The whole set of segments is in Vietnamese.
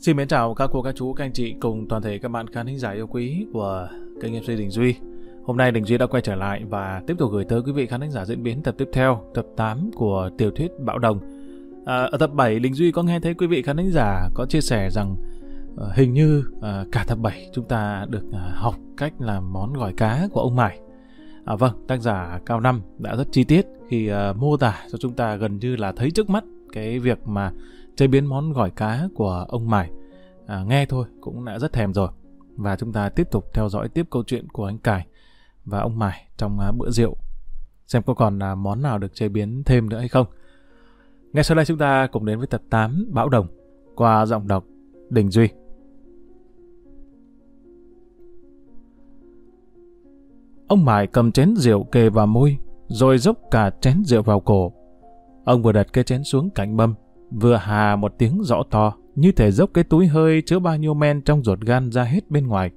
Xin mến chào các cô, các chú, các anh chị cùng toàn thể các bạn khán thính giả yêu quý của kênh MC Đình Duy. Hôm nay Đình Duy đã quay trở lại và tiếp tục gửi tới quý vị khán thính giả diễn biến tập tiếp theo, tập 8 của tiểu thuyết Bạo Đồng. À, ở tập 7, Đình Duy có nghe thấy quý vị khán thính giả có chia sẻ rằng à, hình như à, cả tập 7 chúng ta được à, học cách làm món gỏi cá của ông Mải. À, vâng, tác giả Cao Năm đã rất chi tiết khi à, mô tả cho chúng ta gần như là thấy trước mắt cái việc mà chế biến món gỏi cá của ông Mải. À, nghe thôi cũng đã rất thèm rồi. Và chúng ta tiếp tục theo dõi tiếp câu chuyện của anh Cải và ông Mải trong à, bữa rượu. Xem có còn là món nào được chế biến thêm nữa hay không. Ngay sau đây chúng ta cùng đến với tập 8 Bão Đồng qua giọng đọc Đình Duy. Ông Mải cầm chén rượu kề vào môi, rồi dốc cả chén rượu vào cổ. Ông vừa đặt cái chén xuống cạnh mâm, vừa hà một tiếng rõ to, như thể dốc cái túi hơi chứa bao nhiêu men trong ruột gan ra hết bên ngoài.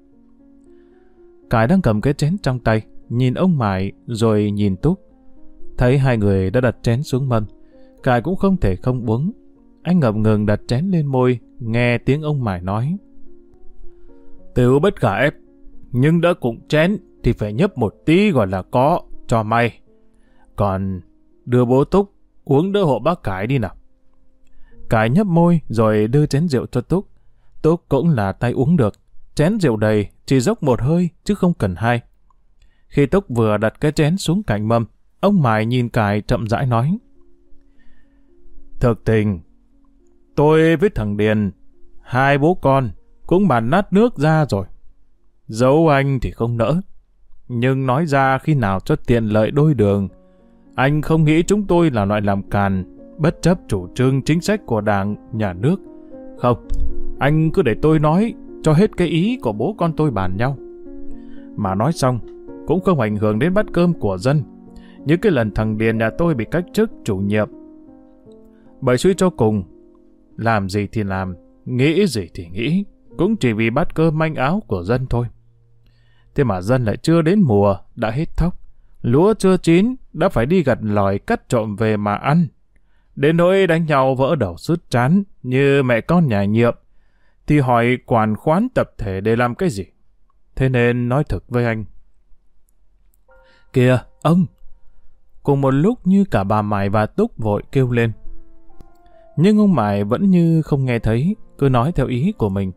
Cải đang cầm cái chén trong tay, nhìn ông Mải rồi nhìn Túc. Thấy hai người đã đặt chén xuống mâm, Cải cũng không thể không uống. Anh ngập ngừng đặt chén lên môi, nghe tiếng ông Mải nói. Tiểu bất khả ép, nhưng đã cũng chén thì phải nhấp một tí gọi là có, cho may. Còn đưa bố Túc uống đỡ hộ bác Cải đi nào. Cải nhấp môi rồi đưa chén rượu cho Túc. Túc cũng là tay uống được. Chén rượu đầy, chỉ dốc một hơi chứ không cần hai. Khi Túc vừa đặt cái chén xuống cạnh mâm, ông mài nhìn Cải chậm rãi nói. Thực tình, tôi với thằng Điền, hai bố con, cũng bàn nát nước ra rồi. Giấu anh thì không nỡ. Nhưng nói ra khi nào cho tiện lợi đôi đường, anh không nghĩ chúng tôi là loại làm càn, bất chấp chủ trương chính sách của đảng, nhà nước. Không, anh cứ để tôi nói cho hết cái ý của bố con tôi bàn nhau. Mà nói xong, cũng không ảnh hưởng đến bát cơm của dân. Như cái lần thằng Điền nhà tôi bị cách chức chủ nhiệm. Bởi suy cho cùng, làm gì thì làm, nghĩ gì thì nghĩ, cũng chỉ vì bát cơm manh áo của dân thôi. Thế mà dân lại chưa đến mùa, đã hết thóc. Lúa chưa chín, đã phải đi gặt lòi cắt trộm về mà ăn. Đến nỗi đánh nhau vỡ đầu sứt chán như mẹ con nhà nhiệm, thì hỏi quản khoán tập thể để làm cái gì? Thế nên nói thực với anh. Kìa, ông! Cùng một lúc như cả bà Mải và Túc vội kêu lên. Nhưng ông Mải vẫn như không nghe thấy, cứ nói theo ý của mình.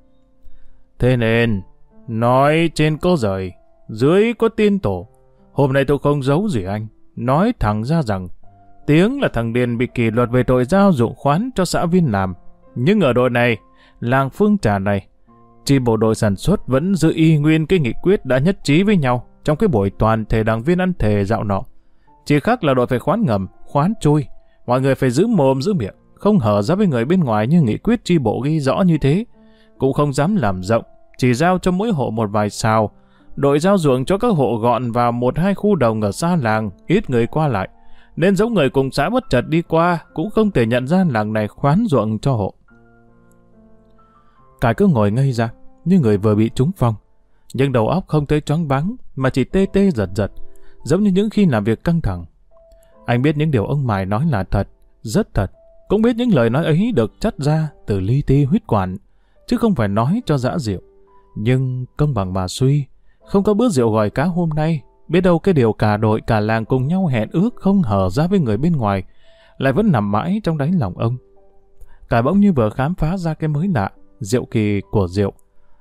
Thế nên, nói trên có rời, dưới có tin tổ. Hôm nay tôi không giấu gì anh, nói thẳng ra rằng Tiếng là thằng Điền bị kỷ luật về tội giao dụng khoán cho xã viên làm. Nhưng ở đội này, làng Phương Trà này, chi bộ đội sản xuất vẫn giữ y nguyên cái nghị quyết đã nhất trí với nhau trong cái buổi toàn thể đảng viên ăn thề dạo nọ. Chỉ khác là đội phải khoán ngầm, khoán chui. Mọi người phải giữ mồm giữ miệng, không hở ra với người bên ngoài như nghị quyết chi bộ ghi rõ như thế. Cũng không dám làm rộng, chỉ giao cho mỗi hộ một vài xào. Đội giao ruộng cho các hộ gọn vào một hai khu đồng ở xa làng, ít người qua lại nên dẫu người cùng xã bất chợt đi qua cũng không thể nhận ra làng này khoán ruộng cho hộ. Cải cứ ngồi ngây ra, như người vừa bị trúng phong. Nhưng đầu óc không thấy choáng váng, mà chỉ tê tê giật giật, giống như những khi làm việc căng thẳng. Anh biết những điều ông Mài nói là thật, rất thật, cũng biết những lời nói ấy được chất ra từ ly ti huyết quản, chứ không phải nói cho dã rượu. Nhưng công bằng mà suy, không có bữa rượu gọi cá hôm nay Biết đâu cái điều cả đội cả làng cùng nhau hẹn ước không hở ra với người bên ngoài, lại vẫn nằm mãi trong đáy lòng ông. Cả bỗng như vừa khám phá ra cái mới lạ, rượu kỳ của rượu.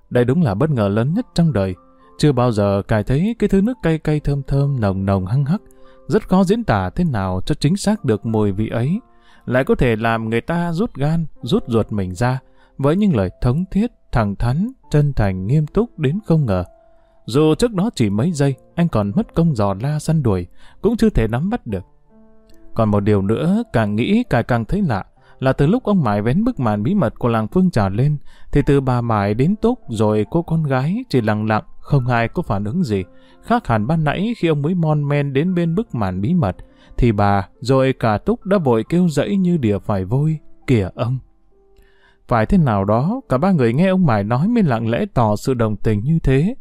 Đây đúng là bất ngờ lớn nhất trong đời. Chưa bao giờ cài thấy cái thứ nước cay cay thơm thơm nồng nồng hăng hắc. Rất khó diễn tả thế nào cho chính xác được mùi vị ấy. Lại có thể làm người ta rút gan, rút ruột mình ra với những lời thống thiết, thẳng thắn, chân thành, nghiêm túc đến không ngờ. Dù trước đó chỉ mấy giây, anh còn mất công dò la săn đuổi, cũng chưa thể nắm bắt được. Còn một điều nữa, càng nghĩ càng càng thấy lạ, là từ lúc ông Mải vén bức màn bí mật của làng Phương trào lên, thì từ bà Mải đến Túc rồi cô con gái chỉ lặng lặng, không ai có phản ứng gì. Khác hẳn ban nãy khi ông mới mon men đến bên bức màn bí mật, thì bà rồi cả Túc đã vội kêu dẫy như đỉa phải vôi, kìa ông. Phải thế nào đó, cả ba người nghe ông Mải nói mới lặng lẽ tỏ sự đồng tình như thế,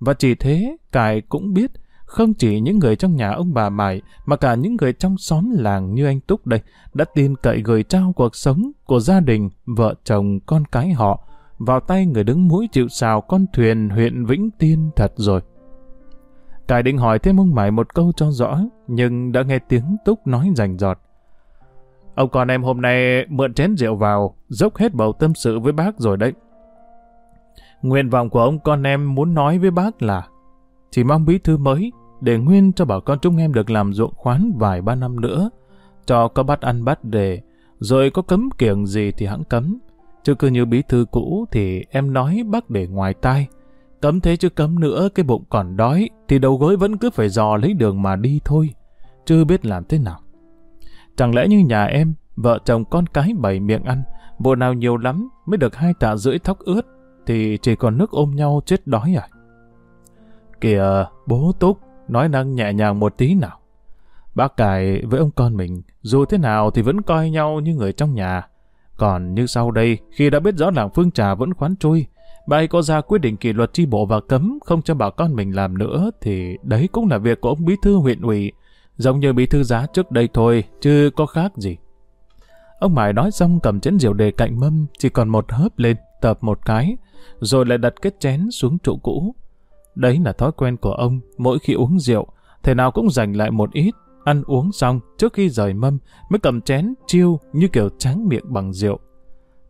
và chỉ thế, Cải cũng biết, không chỉ những người trong nhà ông bà Mải, mà cả những người trong xóm làng như anh Túc đây, đã tin cậy gửi trao cuộc sống của gia đình, vợ chồng, con cái họ, vào tay người đứng mũi chịu sào con thuyền huyện Vĩnh Tiên thật rồi. Cải định hỏi thêm ông Mải một câu cho rõ, nhưng đã nghe tiếng Túc nói rành giọt. Ông con em hôm nay mượn chén rượu vào, dốc hết bầu tâm sự với bác rồi đấy. Nguyện vọng của ông con em muốn nói với bác là chỉ mong bí thư mới để nguyên cho bảo con chúng em được làm ruộng khoán vài ba năm nữa, cho có bắt ăn bắt đề, rồi có cấm kiểng gì thì hãng cấm. Chứ cứ như bí thư cũ thì em nói bác để ngoài tai. Cấm thế chứ cấm nữa cái bụng còn đói thì đầu gối vẫn cứ phải dò lấy đường mà đi thôi. Chưa biết làm thế nào. Chẳng lẽ như nhà em, vợ chồng con cái bảy miệng ăn, bộ nào nhiều lắm mới được hai tạ rưỡi thóc ướt thì chỉ còn nước ôm nhau chết đói à? Kìa, bố Túc, nói năng nhẹ nhàng một tí nào. Bác cải với ông con mình, dù thế nào thì vẫn coi nhau như người trong nhà. Còn như sau đây, khi đã biết rõ làng Phương Trà vẫn khoán trôi, bà ấy có ra quyết định kỷ luật chi bộ và cấm không cho bà con mình làm nữa, thì đấy cũng là việc của ông bí thư huyện ủy, giống như bí thư giá trước đây thôi, chứ có khác gì. Ông Mải nói xong cầm chén rượu đề cạnh mâm, chỉ còn một hớp lên, tập một cái, rồi lại đặt cái chén xuống chỗ cũ. Đấy là thói quen của ông, mỗi khi uống rượu, thể nào cũng dành lại một ít, ăn uống xong trước khi rời mâm mới cầm chén chiêu như kiểu tráng miệng bằng rượu.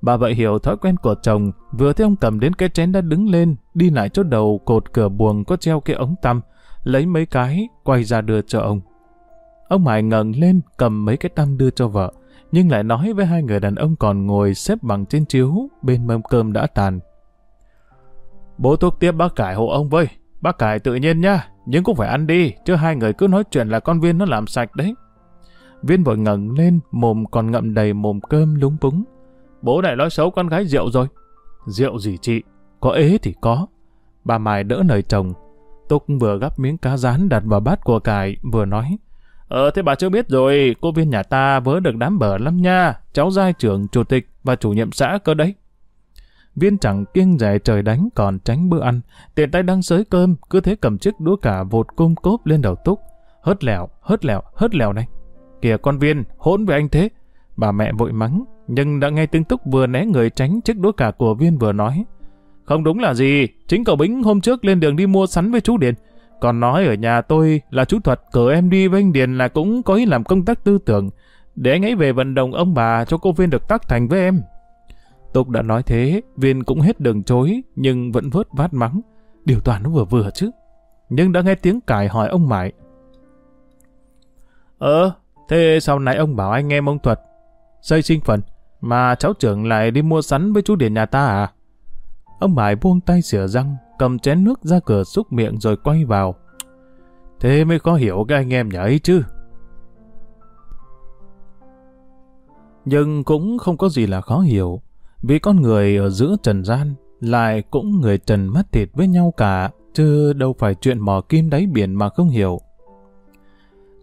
Bà vợ hiểu thói quen của chồng, vừa thấy ông cầm đến cái chén đã đứng lên, đi lại chỗ đầu cột cửa buồng có treo cái ống tăm, lấy mấy cái, quay ra đưa cho ông. Ông Hải ngẩng lên, cầm mấy cái tăm đưa cho vợ, nhưng lại nói với hai người đàn ông còn ngồi xếp bằng trên chiếu, bên mâm cơm đã tàn. Bố thuốc tiếp bác cải hộ ông với, bác cải tự nhiên nha, nhưng cũng phải ăn đi, chứ hai người cứ nói chuyện là con Viên nó làm sạch đấy. Viên vội ngẩng lên, mồm còn ngậm đầy mồm cơm lúng búng. Bố lại nói xấu con gái rượu rồi. Rượu gì chị? Có ế thì có. Bà Mai đỡ lời chồng. Túc vừa gắp miếng cá rán đặt vào bát của cải, vừa nói. Ờ thế bà chưa biết rồi, cô viên nhà ta vớ được đám bở lắm nha, cháu giai trưởng, chủ tịch và chủ nhiệm xã cơ đấy. Viên chẳng kiêng rẻ trời đánh còn tránh bữa ăn, tiện tay đang sới cơm, cứ thế cầm chiếc đũa cả vột cung cốp lên đầu túc. Hớt lèo, hớt lèo, hớt lèo này. Kìa con Viên, hỗn với anh thế. Bà mẹ vội mắng, nhưng đã nghe tiếng túc vừa né người tránh chiếc đũa cả của Viên vừa nói. Không đúng là gì, chính cậu Bính hôm trước lên đường đi mua sắn với chú Điền. Còn nói ở nhà tôi là chú Thuật cử em đi với anh Điền là cũng có ý làm công tác tư tưởng, để anh ấy về vận động ông bà cho cô Viên được tác thành với em. Tục đã nói thế, Viên cũng hết đường chối, nhưng vẫn vớt vát mắng. Điều toàn nó vừa vừa chứ. Nhưng đã nghe tiếng cài hỏi ông Mại. Ờ, thế sau này ông bảo anh em ông Thuật xây sinh phần, mà cháu trưởng lại đi mua sắn với chú Điền nhà ta à? Ông Mại buông tay xỉa răng, cầm chén nước ra cửa xúc miệng rồi quay vào. Thế mới có hiểu cái anh em nhà ấy chứ. Nhưng cũng không có gì là khó hiểu. Vì con người ở giữa trần gian lại cũng người trần mất thịt với nhau cả, chứ đâu phải chuyện mò kim đáy biển mà không hiểu.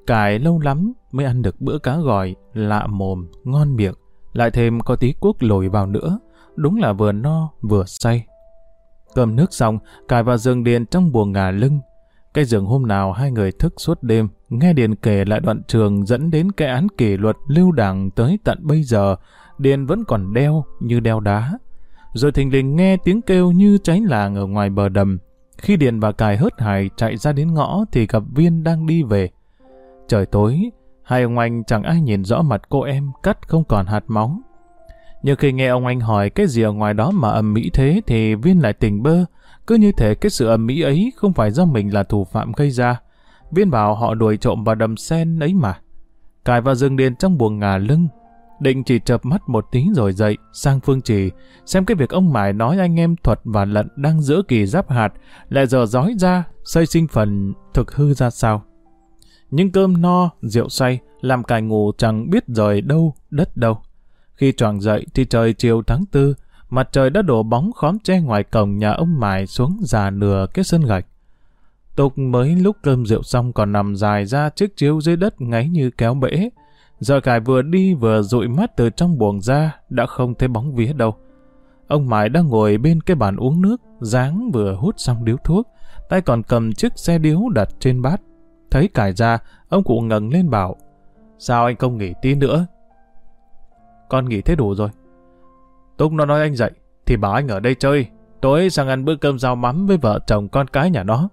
Cải lâu lắm mới ăn được bữa cá gỏi, lạ mồm, ngon miệng, lại thêm có tí cuốc lồi vào nữa, đúng là vừa no vừa say. Cơm nước xong, cài vào giường điền trong buồng ngả lưng. Cái giường hôm nào hai người thức suốt đêm, nghe Điền kể lại đoạn trường dẫn đến cái án kỷ luật lưu đảng tới tận bây giờ, Điền vẫn còn đeo như đeo đá. Rồi thình lình nghe tiếng kêu như cháy làng ở ngoài bờ đầm. Khi Điền và Cài hớt hải chạy ra đến ngõ thì gặp Viên đang đi về. Trời tối, hai ông anh chẳng ai nhìn rõ mặt cô em cắt không còn hạt máu. Nhưng khi nghe ông anh hỏi cái gì ở ngoài đó mà ầm mỹ thế thì Viên lại tỉnh bơ. Cứ như thể cái sự ầm mỹ ấy không phải do mình là thủ phạm gây ra. Viên bảo họ đuổi trộm vào đầm sen ấy mà. Cài vào rừng điền trong buồng ngà lưng, Định chỉ chập mắt một tí rồi dậy, sang phương trì, xem cái việc ông Mải nói anh em thuật và lận đang giữa kỳ giáp hạt, lại giờ dói ra, xây sinh phần thực hư ra sao. Nhưng cơm no, rượu say, làm cài ngủ chẳng biết rời đâu, đất đâu. Khi choàng dậy thì trời chiều tháng tư, mặt trời đã đổ bóng khóm tre ngoài cổng nhà ông Mải xuống già nửa cái sân gạch. Tục mới lúc cơm rượu xong còn nằm dài ra chiếc chiếu dưới đất ngáy như kéo bể, Giờ cải vừa đi vừa dụi mắt từ trong buồng ra, đã không thấy bóng vía đâu. Ông Mãi đang ngồi bên cái bàn uống nước, dáng vừa hút xong điếu thuốc, tay còn cầm chiếc xe điếu đặt trên bát. Thấy cải ra, ông cụ ngẩng lên bảo, sao anh không nghỉ tí nữa? Con nghỉ thế đủ rồi. Túc nó nói anh dậy, thì bảo anh ở đây chơi, tối sang ăn bữa cơm rau mắm với vợ chồng con cái nhà nó.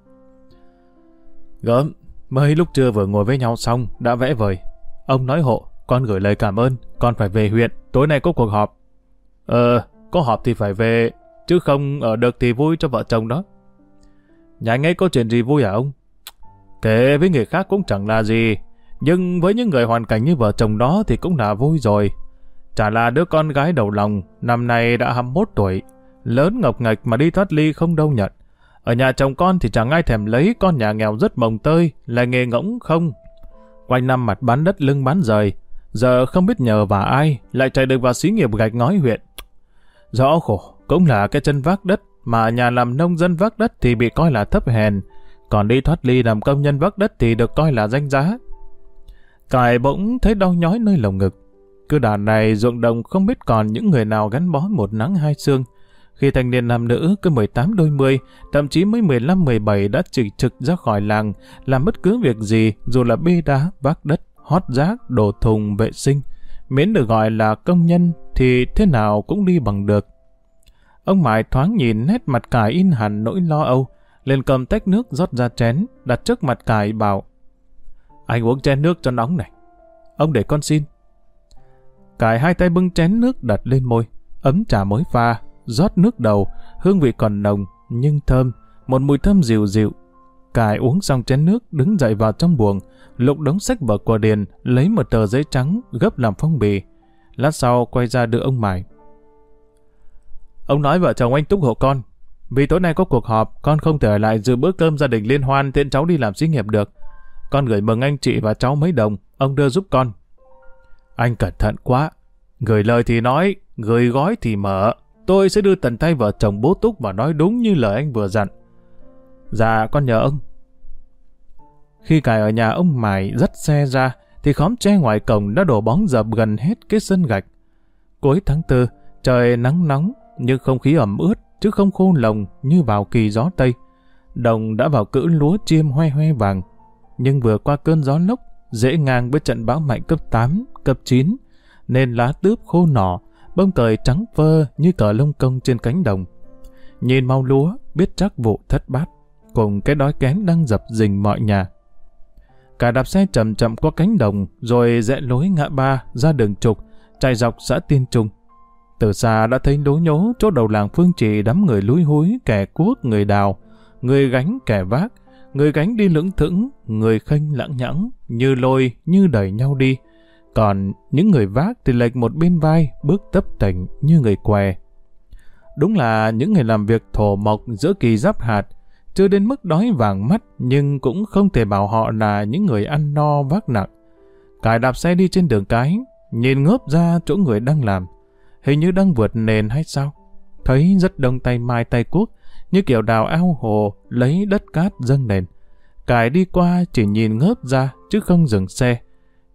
Gớm, mới lúc trưa vừa ngồi với nhau xong, đã vẽ vời. Ông nói hộ, con gửi lời cảm ơn, con phải về huyện, tối nay có cuộc họp. Ờ, có họp thì phải về, chứ không ở được thì vui cho vợ chồng đó. Nhà anh ấy có chuyện gì vui à ông? Kể với người khác cũng chẳng là gì, nhưng với những người hoàn cảnh như vợ chồng đó thì cũng là vui rồi. Chả là đứa con gái đầu lòng, năm nay đã 21 tuổi, lớn ngọc ngạch mà đi thoát ly không đâu nhận. Ở nhà chồng con thì chẳng ai thèm lấy con nhà nghèo rất mồng tơi, là nghề ngỗng không. Quanh năm mặt bán đất lưng bán rời, giờ không biết nhờ vào ai, lại chạy được vào xí nghiệp gạch ngói huyện. Rõ khổ, cũng là cái chân vác đất, mà nhà làm nông dân vác đất thì bị coi là thấp hèn, còn đi thoát ly làm công nhân vác đất thì được coi là danh giá. Cải bỗng thấy đau nhói nơi lồng ngực. Cứ đàn này ruộng đồng không biết còn những người nào gắn bó một nắng hai xương. Khi thanh niên nam nữ cứ 18 đôi mươi, thậm chí mới 15-17 đã trực trực ra khỏi làng, làm bất cứ việc gì, dù là bê đá, vác đất, hót rác, đổ thùng, vệ sinh. Miễn được gọi là công nhân thì thế nào cũng đi bằng được. Ông Mại thoáng nhìn nét mặt cải in hẳn nỗi lo âu, lên cầm tách nước rót ra chén, đặt trước mặt cải bảo Anh uống chén nước cho nóng này. Ông để con xin. Cải hai tay bưng chén nước đặt lên môi, ấm trà mới pha, rót nước đầu, hương vị còn nồng, nhưng thơm, một mùi thơm dịu dịu. Cải uống xong chén nước, đứng dậy vào trong buồng, lục đống sách vở của Điền, lấy một tờ giấy trắng, gấp làm phong bì. Lát sau quay ra đưa ông Mải. Ông nói vợ chồng anh túc hộ con. Vì tối nay có cuộc họp, con không thể ở lại dự bữa cơm gia đình liên hoan tiện cháu đi làm xí nghiệp được. Con gửi mừng anh chị và cháu mấy đồng, ông đưa giúp con. Anh cẩn thận quá. Gửi lời thì nói, gửi gói thì mở. Tôi sẽ đưa tần tay vợ chồng bố Túc và nói đúng như lời anh vừa dặn. Dạ, con nhờ ông. Khi cài ở nhà ông Mài dắt xe ra, thì khóm tre ngoài cổng đã đổ bóng dập gần hết cái sân gạch. Cuối tháng tư, trời nắng nóng, nhưng không khí ẩm ướt, chứ không khô lồng như vào kỳ gió Tây. Đồng đã vào cữ lúa chiêm hoe hoe vàng, nhưng vừa qua cơn gió lốc, dễ ngang với trận bão mạnh cấp 8, cấp 9, nên lá tướp khô nỏ, bông cởi trắng phơ như cờ lông công trên cánh đồng. Nhìn mau lúa, biết chắc vụ thất bát, cùng cái đói kén đang dập dình mọi nhà. Cả đạp xe chậm chậm qua cánh đồng, rồi rẽ lối ngã ba ra đường trục, chạy dọc xã Tiên Trung. Từ xa đã thấy đố nhố chỗ đầu làng Phương Trì đám người lúi húi, kẻ cuốc, người đào, người gánh kẻ vác, người gánh đi lững thững, người khênh lãng nhãng, như lôi, như đẩy nhau đi. Còn những người vác thì lệch một bên vai, bước tấp tỉnh như người què. Đúng là những người làm việc thổ mộc giữa kỳ giáp hạt, chưa đến mức đói vàng mắt nhưng cũng không thể bảo họ là những người ăn no vác nặng. Cải đạp xe đi trên đường cái, nhìn ngớp ra chỗ người đang làm, hình như đang vượt nền hay sao? Thấy rất đông tay mai tay cuốc, như kiểu đào ao hồ lấy đất cát dâng nền. Cải đi qua chỉ nhìn ngớp ra chứ không dừng xe.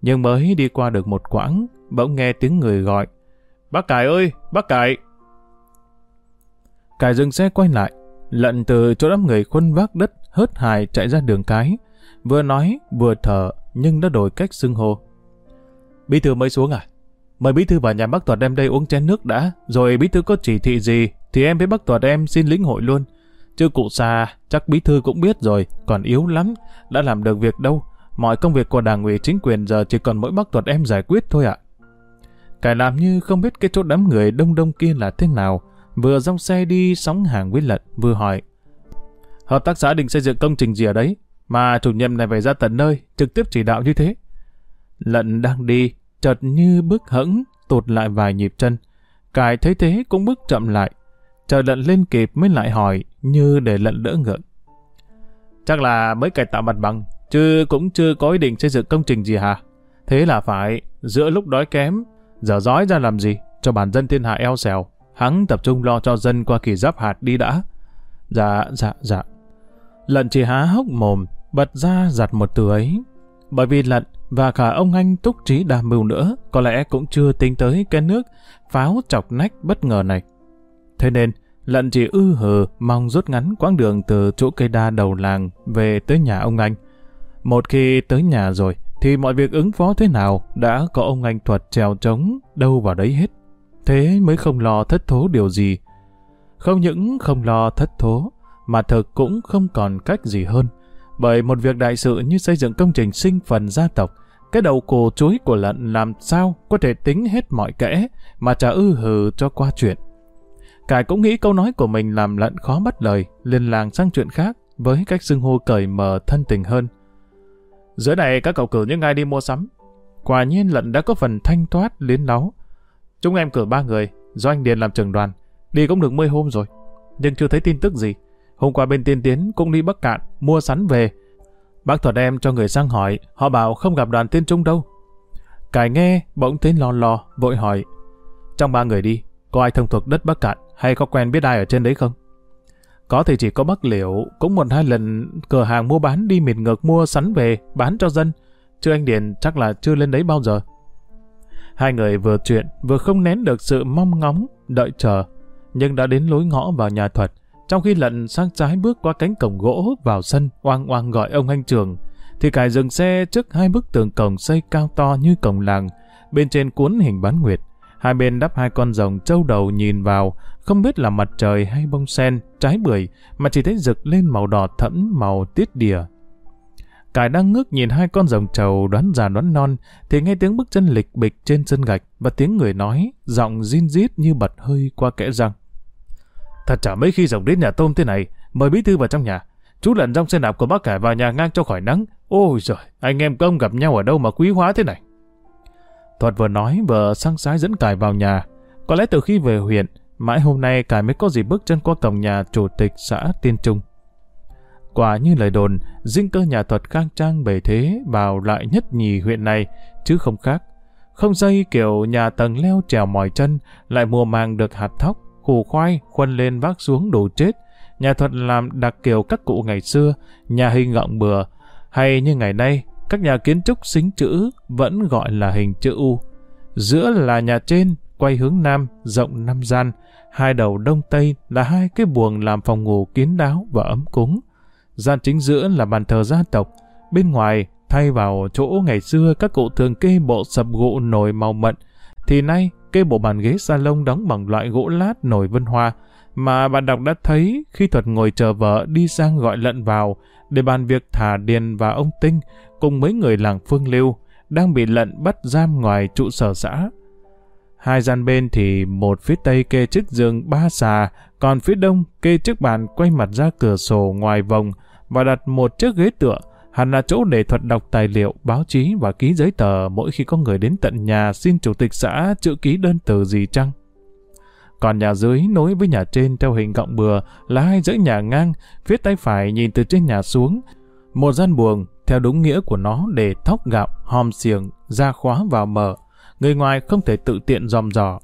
Nhưng mới đi qua được một quãng, bỗng nghe tiếng người gọi. Bác Cải ơi, bác Cải! Cải dừng xe quay lại, lận từ chỗ đám người khuân vác đất hớt hài chạy ra đường cái. Vừa nói, vừa thở, nhưng đã đổi cách xưng hô. Bí thư mới xuống à? Mời bí thư vào nhà bác tuật em đây uống chén nước đã, rồi bí thư có chỉ thị gì, thì em với bác tuật em xin lĩnh hội luôn. Chứ cụ xa, chắc bí thư cũng biết rồi, còn yếu lắm, đã làm được việc đâu. Mọi công việc của đảng ủy chính quyền giờ chỉ còn mỗi bác tuật em giải quyết thôi ạ. Cải làm như không biết cái chỗ đám người đông đông kia là thế nào, vừa dòng xe đi sóng hàng với lận, vừa hỏi. Hợp tác xã định xây dựng công trình gì ở đấy, mà chủ nhiệm này phải ra tận nơi, trực tiếp chỉ đạo như thế. Lận đang đi, chợt như bước hẫng, tụt lại vài nhịp chân. Cải thấy thế cũng bước chậm lại. Chờ lận lên kịp mới lại hỏi, như để lận đỡ ngợn. Chắc là mới cải tạo mặt bằng, chứ cũng chưa có ý định xây dựng công trình gì hả? Thế là phải, giữa lúc đói kém, giờ dõi ra làm gì, cho bản dân thiên hạ eo xèo. Hắn tập trung lo cho dân qua kỳ giáp hạt đi đã. Dạ, dạ, dạ. Lận chỉ há hốc mồm, bật ra giặt một từ ấy. Bởi vì lận và cả ông anh túc trí đa mưu nữa có lẽ cũng chưa tính tới cái nước pháo chọc nách bất ngờ này. Thế nên, lận chỉ ư hờ mong rút ngắn quãng đường từ chỗ cây đa đầu làng về tới nhà ông anh. Một khi tới nhà rồi, thì mọi việc ứng phó thế nào đã có ông anh thuật trèo trống đâu vào đấy hết. Thế mới không lo thất thố điều gì. Không những không lo thất thố, mà thực cũng không còn cách gì hơn. Bởi một việc đại sự như xây dựng công trình sinh phần gia tộc, cái đầu cổ chuối của lận làm sao có thể tính hết mọi kẽ mà trả ư hừ cho qua chuyện. Cải cũng nghĩ câu nói của mình làm lận khó bắt lời, liền làng sang chuyện khác với cách xưng hô cởi mở thân tình hơn. Dưới này các cậu cử những ai đi mua sắm. Quả nhiên lận đã có phần thanh thoát liến láo. Chúng em cử ba người, do anh Điền làm trưởng đoàn. Đi cũng được 10 hôm rồi, nhưng chưa thấy tin tức gì. Hôm qua bên tiên tiến cũng đi Bắc Cạn, mua sắn về. Bác thuật em cho người sang hỏi, họ bảo không gặp đoàn tiên trung đâu. Cải nghe, bỗng thấy lo lo, vội hỏi. Trong ba người đi, có ai thông thuộc đất Bắc Cạn hay có quen biết ai ở trên đấy không? Có thì chỉ có bác Liễu, cũng một hai lần cửa hàng mua bán đi miệt ngược mua sắn về, bán cho dân. Chứ anh Điền chắc là chưa lên đấy bao giờ. Hai người vừa chuyện, vừa không nén được sự mong ngóng, đợi chờ, nhưng đã đến lối ngõ vào nhà thuật. Trong khi lận sang trái bước qua cánh cổng gỗ vào sân, oang oang gọi ông anh trường, thì cải dừng xe trước hai bức tường cổng xây cao to như cổng làng, bên trên cuốn hình bán nguyệt. Hai bên đắp hai con rồng trâu đầu nhìn vào, không biết là mặt trời hay bông sen, trái bưởi, mà chỉ thấy rực lên màu đỏ thẫm màu tiết đìa. Cải đang ngước nhìn hai con rồng trầu đoán già đoán non, thì nghe tiếng bước chân lịch bịch trên sân gạch và tiếng người nói, giọng zin rít như bật hơi qua kẽ răng. Thật chả mấy khi rồng đến nhà tôm thế này, mời bí thư vào trong nhà. Chú lận trong xe đạp của bác cải vào nhà ngang cho khỏi nắng. Ôi trời anh em công gặp nhau ở đâu mà quý hóa thế này. Thuật vừa nói vừa sang sái dẫn cải vào nhà. Có lẽ từ khi về huyện, mãi hôm nay cải mới có gì bước chân qua cổng nhà chủ tịch xã Tiên Trung. Quả như lời đồn, dinh cơ nhà thuật khang trang bề thế vào lại nhất nhì huyện này, chứ không khác. Không dây kiểu nhà tầng leo trèo mỏi chân, lại mùa màng được hạt thóc, củ khoai, khuân lên vác xuống đồ chết. Nhà thuật làm đặc kiểu các cụ ngày xưa, nhà hình gọng bừa, hay như ngày nay, các nhà kiến trúc xính chữ vẫn gọi là hình chữ U. Giữa là nhà trên, quay hướng nam, rộng năm gian, hai đầu đông tây là hai cái buồng làm phòng ngủ kín đáo và ấm cúng. Gian chính giữa là bàn thờ gia tộc, bên ngoài thay vào chỗ ngày xưa các cụ thường kê bộ sập gỗ nồi màu mận, thì nay kê bộ bàn ghế salon đóng bằng loại gỗ lát nổi vân hoa, mà bạn đọc đã thấy khi thuật ngồi chờ vợ đi sang gọi lận vào để bàn việc thả điền và ông Tinh cùng mấy người làng Phương Lưu đang bị lận bắt giam ngoài trụ sở xã. Hai gian bên thì một phía tây kê chiếc giường ba xà, còn phía đông kê chiếc bàn quay mặt ra cửa sổ ngoài vòng và đặt một chiếc ghế tựa, hẳn là chỗ để thuật đọc tài liệu, báo chí và ký giấy tờ mỗi khi có người đến tận nhà xin chủ tịch xã chữ ký đơn từ gì chăng. Còn nhà dưới nối với nhà trên theo hình gọng bừa là hai dãy nhà ngang, phía tay phải nhìn từ trên nhà xuống. Một gian buồng, theo đúng nghĩa của nó để thóc gạo, hòm xiềng, ra khóa vào mở. Người ngoài không thể tự tiện dòm dò.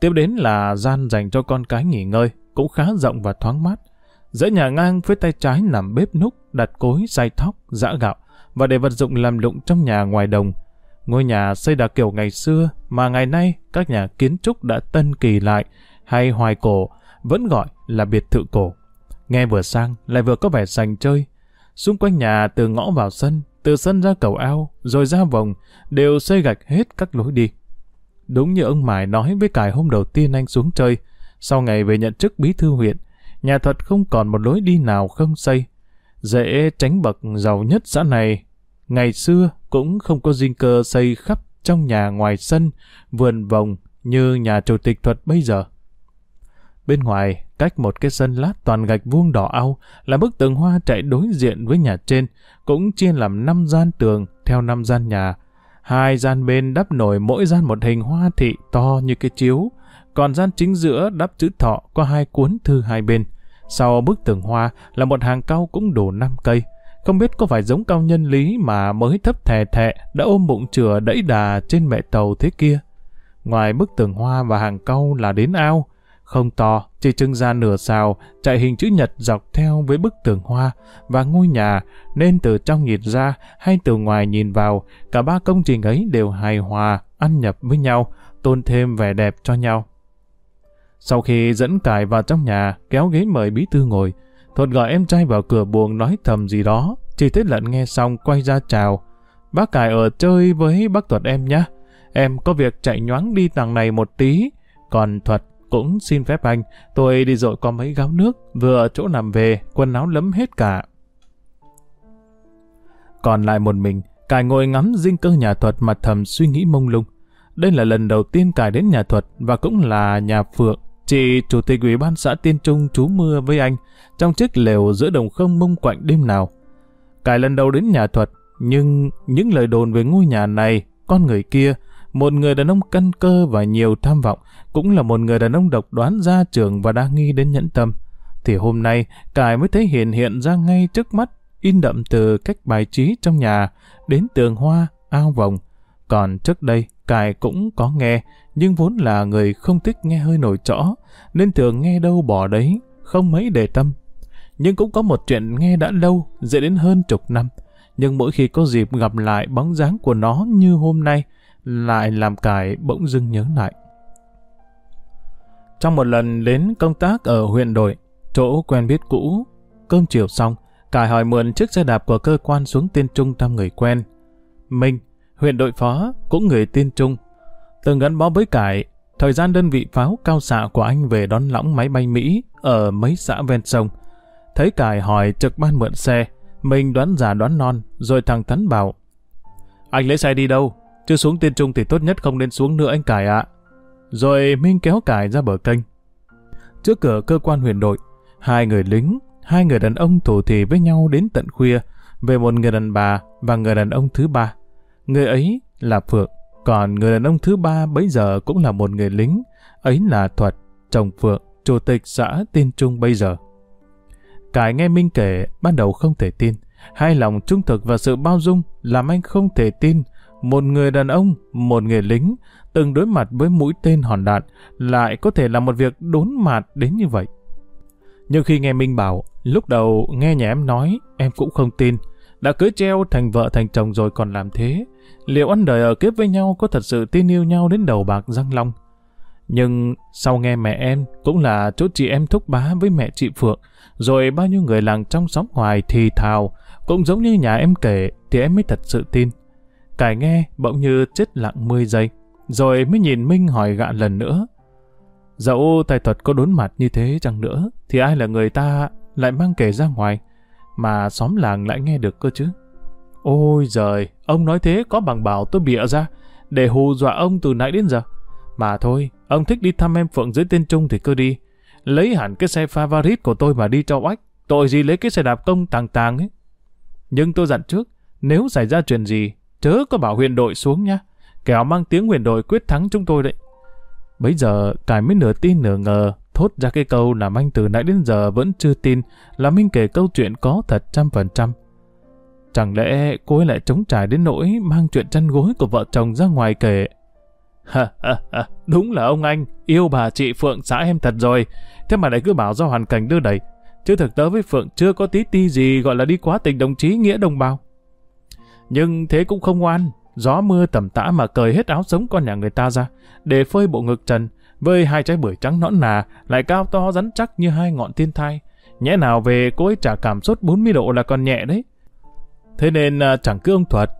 Tiếp đến là gian dành cho con cái nghỉ ngơi, cũng khá rộng và thoáng mát. Dãy nhà ngang phía tay trái nằm bếp núc, đặt cối, xay thóc, giã gạo và để vật dụng làm lụng trong nhà ngoài đồng. Ngôi nhà xây đặc kiểu ngày xưa mà ngày nay các nhà kiến trúc đã tân kỳ lại hay hoài cổ vẫn gọi là biệt thự cổ. Nghe vừa sang lại vừa có vẻ sành chơi. Xung quanh nhà từ ngõ vào sân, từ sân ra cầu ao, rồi ra vòng, đều xây gạch hết các lối đi. Đúng như ông Mải nói với cải hôm đầu tiên anh xuống chơi, sau ngày về nhận chức bí thư huyện, nhà thuật không còn một lối đi nào không xây. Dễ tránh bậc giàu nhất xã này, ngày xưa cũng không có dinh cơ xây khắp trong nhà ngoài sân, vườn vòng như nhà chủ tịch thuật bây giờ. Bên ngoài, cách một cái sân lát toàn gạch vuông đỏ au là bức tường hoa chạy đối diện với nhà trên, cũng chia làm năm gian tường theo năm gian nhà. Hai gian bên đắp nổi mỗi gian một hình hoa thị to như cái chiếu, còn gian chính giữa đắp chữ thọ có hai cuốn thư hai bên. Sau bức tường hoa là một hàng cao cũng đủ năm cây. Không biết có phải giống cao nhân lý mà mới thấp thè thẹ đã ôm bụng chừa đẫy đà trên mẹ tàu thế kia. Ngoài bức tường hoa và hàng cau là đến ao, không to, chỉ trưng ra nửa sao, chạy hình chữ nhật dọc theo với bức tường hoa và ngôi nhà, nên từ trong nhìn ra hay từ ngoài nhìn vào, cả ba công trình ấy đều hài hòa, ăn nhập với nhau, tôn thêm vẻ đẹp cho nhau. Sau khi dẫn cải vào trong nhà, kéo ghế mời bí thư ngồi, Thuật gọi em trai vào cửa buồng nói thầm gì đó, chỉ thấy lận nghe xong quay ra chào. Bác cải ở chơi với bác Thuật em nhé. Em có việc chạy nhoáng đi tầng này một tí, còn Thuật cũng xin phép anh, tôi đi dội có mấy gáo nước, vừa ở chỗ nằm về, quần áo lấm hết cả. Còn lại một mình, Cải ngồi ngắm dinh cơ nhà thuật mà thầm suy nghĩ mông lung. Đây là lần đầu tiên Cải đến nhà thuật và cũng là nhà Phượng, chị chủ tịch ủy ban xã Tiên Trung trú mưa với anh trong chiếc lều giữa đồng không mông quạnh đêm nào. Cải lần đầu đến nhà thuật, nhưng những lời đồn về ngôi nhà này, con người kia, một người đàn ông căn cơ và nhiều tham vọng, cũng là một người đàn ông độc đoán ra trường và đa nghi đến nhẫn tâm. Thì hôm nay, Cải mới thấy hiện hiện ra ngay trước mắt, in đậm từ cách bài trí trong nhà, đến tường hoa, ao vòng. Còn trước đây, Cải cũng có nghe, nhưng vốn là người không thích nghe hơi nổi trõ, nên thường nghe đâu bỏ đấy, không mấy để tâm. Nhưng cũng có một chuyện nghe đã lâu, dễ đến hơn chục năm. Nhưng mỗi khi có dịp gặp lại bóng dáng của nó như hôm nay, lại làm Cải bỗng dưng nhớ lại. Trong một lần đến công tác ở huyện đội, chỗ quen biết cũ, cơm chiều xong, Cải hỏi mượn chiếc xe đạp của cơ quan xuống tiên trung thăm người quen. Minh, huyện đội phó, cũng người tiên trung. Từng gắn bó với Cải, thời gian đơn vị pháo cao xạ của anh về đón lõng máy bay Mỹ ở mấy xã ven sông. Thấy Cải hỏi trực ban mượn xe, mình đoán giả đoán non, rồi thằng Thắn bảo. Anh lấy xe đi đâu? Chứ xuống tiên trung thì tốt nhất không nên xuống nữa anh Cải ạ. Rồi Minh kéo Cải ra bờ kênh. Trước cửa cơ quan huyền đội, hai người lính, hai người đàn ông thủ thì với nhau đến tận khuya, về một người đàn bà và người đàn ông thứ ba. Người ấy là Phượng, còn người đàn ông thứ ba bấy giờ cũng là một người lính, ấy là Thuật, chồng Phượng, chủ tịch xã Tiên Trung bây giờ. Cải nghe Minh kể, ban đầu không thể tin, hai lòng trung thực và sự bao dung làm anh không thể tin một người đàn ông, một người lính, từng đối mặt với mũi tên hòn đạn, lại có thể làm một việc đốn mạt đến như vậy. Nhưng khi nghe Minh bảo, lúc đầu nghe nhà em nói, em cũng không tin. Đã cưới treo thành vợ thành chồng rồi còn làm thế. Liệu ăn đời ở kiếp với nhau có thật sự tin yêu nhau đến đầu bạc răng long? Nhưng sau nghe mẹ em, cũng là chỗ chị em thúc bá với mẹ chị Phượng, rồi bao nhiêu người làng trong sóng hoài thì thào, cũng giống như nhà em kể thì em mới thật sự tin. Cải nghe bỗng như chết lặng 10 giây, rồi mới nhìn Minh hỏi gạn lần nữa. Dẫu tài thuật có đốn mặt như thế chăng nữa, thì ai là người ta lại mang kể ra ngoài, mà xóm làng lại nghe được cơ chứ. Ôi giời, ông nói thế có bằng bảo tôi bịa ra, để hù dọa ông từ nãy đến giờ. Mà thôi, ông thích đi thăm em Phượng dưới tên Trung thì cứ đi. Lấy hẳn cái xe Favarit của tôi mà đi cho oách, tội gì lấy cái xe đạp công tàng tàng ấy. Nhưng tôi dặn trước, nếu xảy ra chuyện gì, chớ có bảo huyền đội xuống nhá. Kẻo mang tiếng huyền đội quyết thắng chúng tôi đấy. Bây giờ, Cải mới nửa tin nửa ngờ, thốt ra cái câu làm anh từ nãy đến giờ vẫn chưa tin là Minh kể câu chuyện có thật trăm phần trăm. Chẳng lẽ cô ấy lại chống trải đến nỗi mang chuyện chăn gối của vợ chồng ra ngoài kể? Ha, ha, ha, đúng là ông anh, yêu bà chị Phượng xã em thật rồi. Thế mà lại cứ bảo do hoàn cảnh đưa đẩy. Chứ thực tế với Phượng chưa có tí ti gì gọi là đi quá tình đồng chí nghĩa đồng bào. Nhưng thế cũng không ngoan, gió mưa tầm tã mà cởi hết áo sống con nhà người ta ra, để phơi bộ ngực trần, với hai trái bưởi trắng nõn nà, lại cao to rắn chắc như hai ngọn thiên thai. Nhẽ nào về cô ấy trả cảm sốt 40 độ là còn nhẹ đấy. Thế nên à, chẳng cứ ông thuật.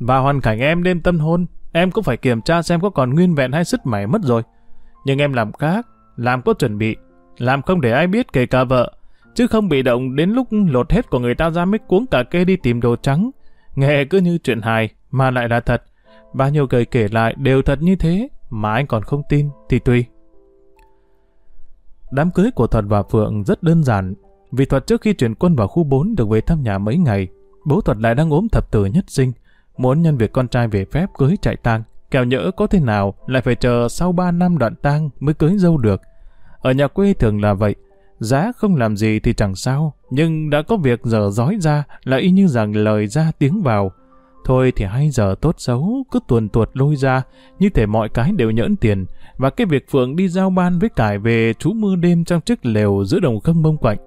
Và hoàn cảnh em đêm tân hôn, em cũng phải kiểm tra xem có còn nguyên vẹn hay sứt mẻ mất rồi. Nhưng em làm khác, làm có chuẩn bị, làm không để ai biết kể cả vợ, chứ không bị động đến lúc lột hết của người ta ra mới cuống cả kê đi tìm đồ trắng. Nghe cứ như chuyện hài, mà lại là thật. Bao nhiêu người kể lại đều thật như thế, mà anh còn không tin thì tùy. Đám cưới của Thuật và Phượng rất đơn giản, vì Thuật trước khi chuyển quân vào khu 4 được về thăm nhà mấy ngày, bố Thuật lại đang ốm thập tử nhất sinh, muốn nhân việc con trai về phép cưới chạy tang, kẻo nhỡ có thế nào lại phải chờ sau 3 năm đoạn tang mới cưới dâu được. Ở nhà quê thường là vậy, giá không làm gì thì chẳng sao, nhưng đã có việc dở dói ra là y như rằng lời ra tiếng vào. Thôi thì hay giờ tốt xấu, cứ tuần tuột lôi ra, như thể mọi cái đều nhẫn tiền, và cái việc Phượng đi giao ban với cải về trú mưa đêm trong chiếc lều giữa đồng không bông quạnh,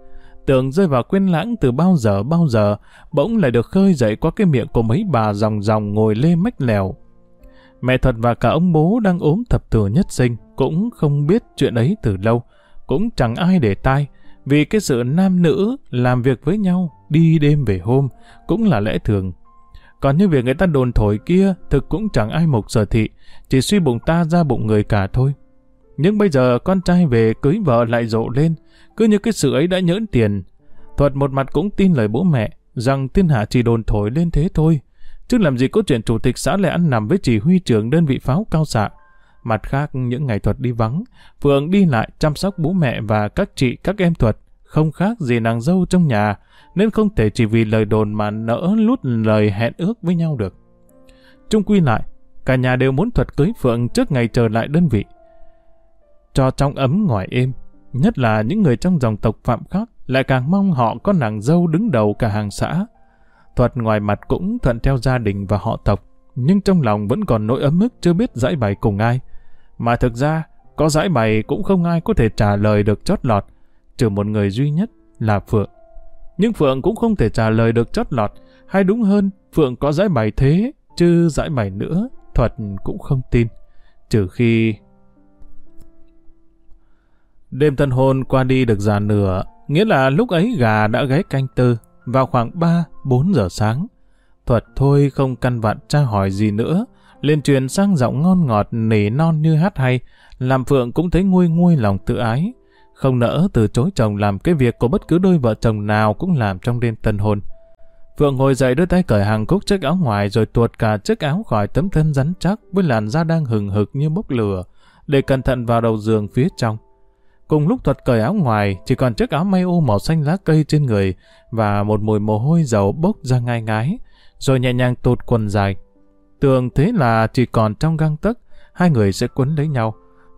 tưởng rơi vào quên lãng từ bao giờ bao giờ, bỗng lại được khơi dậy qua cái miệng của mấy bà dòng dòng ngồi lê mách lèo. Mẹ thật và cả ông bố đang ốm thập tử nhất sinh, cũng không biết chuyện ấy từ lâu, cũng chẳng ai để tai, vì cái sự nam nữ làm việc với nhau, đi đêm về hôm, cũng là lẽ thường. Còn như việc người ta đồn thổi kia, thực cũng chẳng ai mục sở thị, chỉ suy bụng ta ra bụng người cả thôi. Nhưng bây giờ con trai về cưới vợ lại rộ lên, cứ như cái sự ấy đã nhỡn tiền. Thuật một mặt cũng tin lời bố mẹ, rằng thiên hạ chỉ đồn thổi lên thế thôi. Chứ làm gì có chuyện chủ tịch xã lại ăn nằm với chỉ huy trưởng đơn vị pháo cao xạ. Mặt khác, những ngày Thuật đi vắng, Phượng đi lại chăm sóc bố mẹ và các chị các em Thuật, không khác gì nàng dâu trong nhà, nên không thể chỉ vì lời đồn mà nỡ lút lời hẹn ước với nhau được. Trung quy lại, cả nhà đều muốn Thuật cưới Phượng trước ngày trở lại đơn vị. Cho trong ấm ngoài êm, nhất là những người trong dòng tộc Phạm khác lại càng mong họ có nàng dâu đứng đầu cả hàng xã. Thuật ngoài mặt cũng thuận theo gia đình và họ tộc, nhưng trong lòng vẫn còn nỗi ấm ức chưa biết giải bày cùng ai. Mà thực ra, có giải bày cũng không ai có thể trả lời được chót lọt, trừ một người duy nhất là Phượng. Nhưng Phượng cũng không thể trả lời được chót lọt, hay đúng hơn, Phượng có giải bày thế, chứ giải bày nữa, Thuật cũng không tin. Trừ khi... Đêm tân hôn qua đi được già nửa, nghĩa là lúc ấy gà đã gáy canh tư, vào khoảng 3-4 giờ sáng. Thuật thôi không căn vặn tra hỏi gì nữa, liền truyền sang giọng ngon ngọt nỉ non như hát hay, làm Phượng cũng thấy nguôi nguôi lòng tự ái. Không nỡ từ chối chồng làm cái việc của bất cứ đôi vợ chồng nào cũng làm trong đêm tân hôn. Phượng ngồi dậy đưa tay cởi hàng cúc chiếc áo ngoài rồi tuột cả chiếc áo khỏi tấm thân rắn chắc với làn da đang hừng hực như bốc lửa, để cẩn thận vào đầu giường phía trong. Cùng lúc thuật cởi áo ngoài, chỉ còn chiếc áo may ô màu xanh lá cây trên người và một mùi mồ hôi dầu bốc ra ngai ngái, rồi nhẹ nhàng tụt quần dài. Tưởng thế là chỉ còn trong găng tấc, hai người sẽ quấn lấy nhau.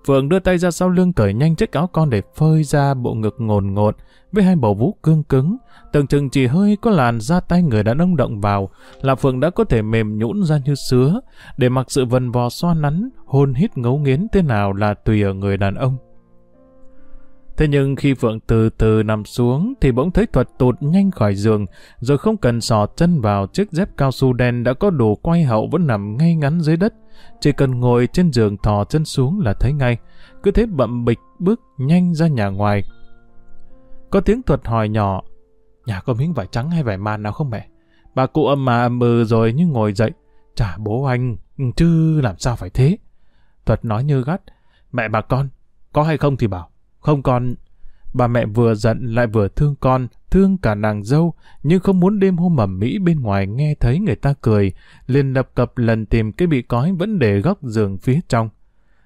Phượng đưa tay ra sau lưng cởi nhanh chiếc áo con để phơi ra bộ ngực ngồn ngột với hai bầu vú cương cứng. Tưởng chừng chỉ hơi có làn da tay người đàn ông động vào là Phượng đã có thể mềm nhũn ra như sứa để mặc sự vần vò xoa nắn, hôn hít ngấu nghiến thế nào là tùy ở người đàn ông. Thế nhưng khi Phượng từ từ nằm xuống thì bỗng thấy thuật tụt nhanh khỏi giường, rồi không cần sò chân vào chiếc dép cao su đen đã có đồ quay hậu vẫn nằm ngay ngắn dưới đất. Chỉ cần ngồi trên giường thò chân xuống là thấy ngay. Cứ thế bậm bịch bước nhanh ra nhà ngoài. Có tiếng thuật hỏi nhỏ, nhà có miếng vải trắng hay vải màn nào không mẹ? Bà cụ âm mà âm mừ rồi nhưng ngồi dậy. Chả bố anh, ừ, chứ làm sao phải thế? Thuật nói như gắt, mẹ bà con, có hay không thì bảo. Không còn... Bà mẹ vừa giận lại vừa thương con, thương cả nàng dâu, nhưng không muốn đêm hôm mẩm mỹ bên ngoài nghe thấy người ta cười, liền lập cập lần tìm cái bị cói vẫn để góc giường phía trong.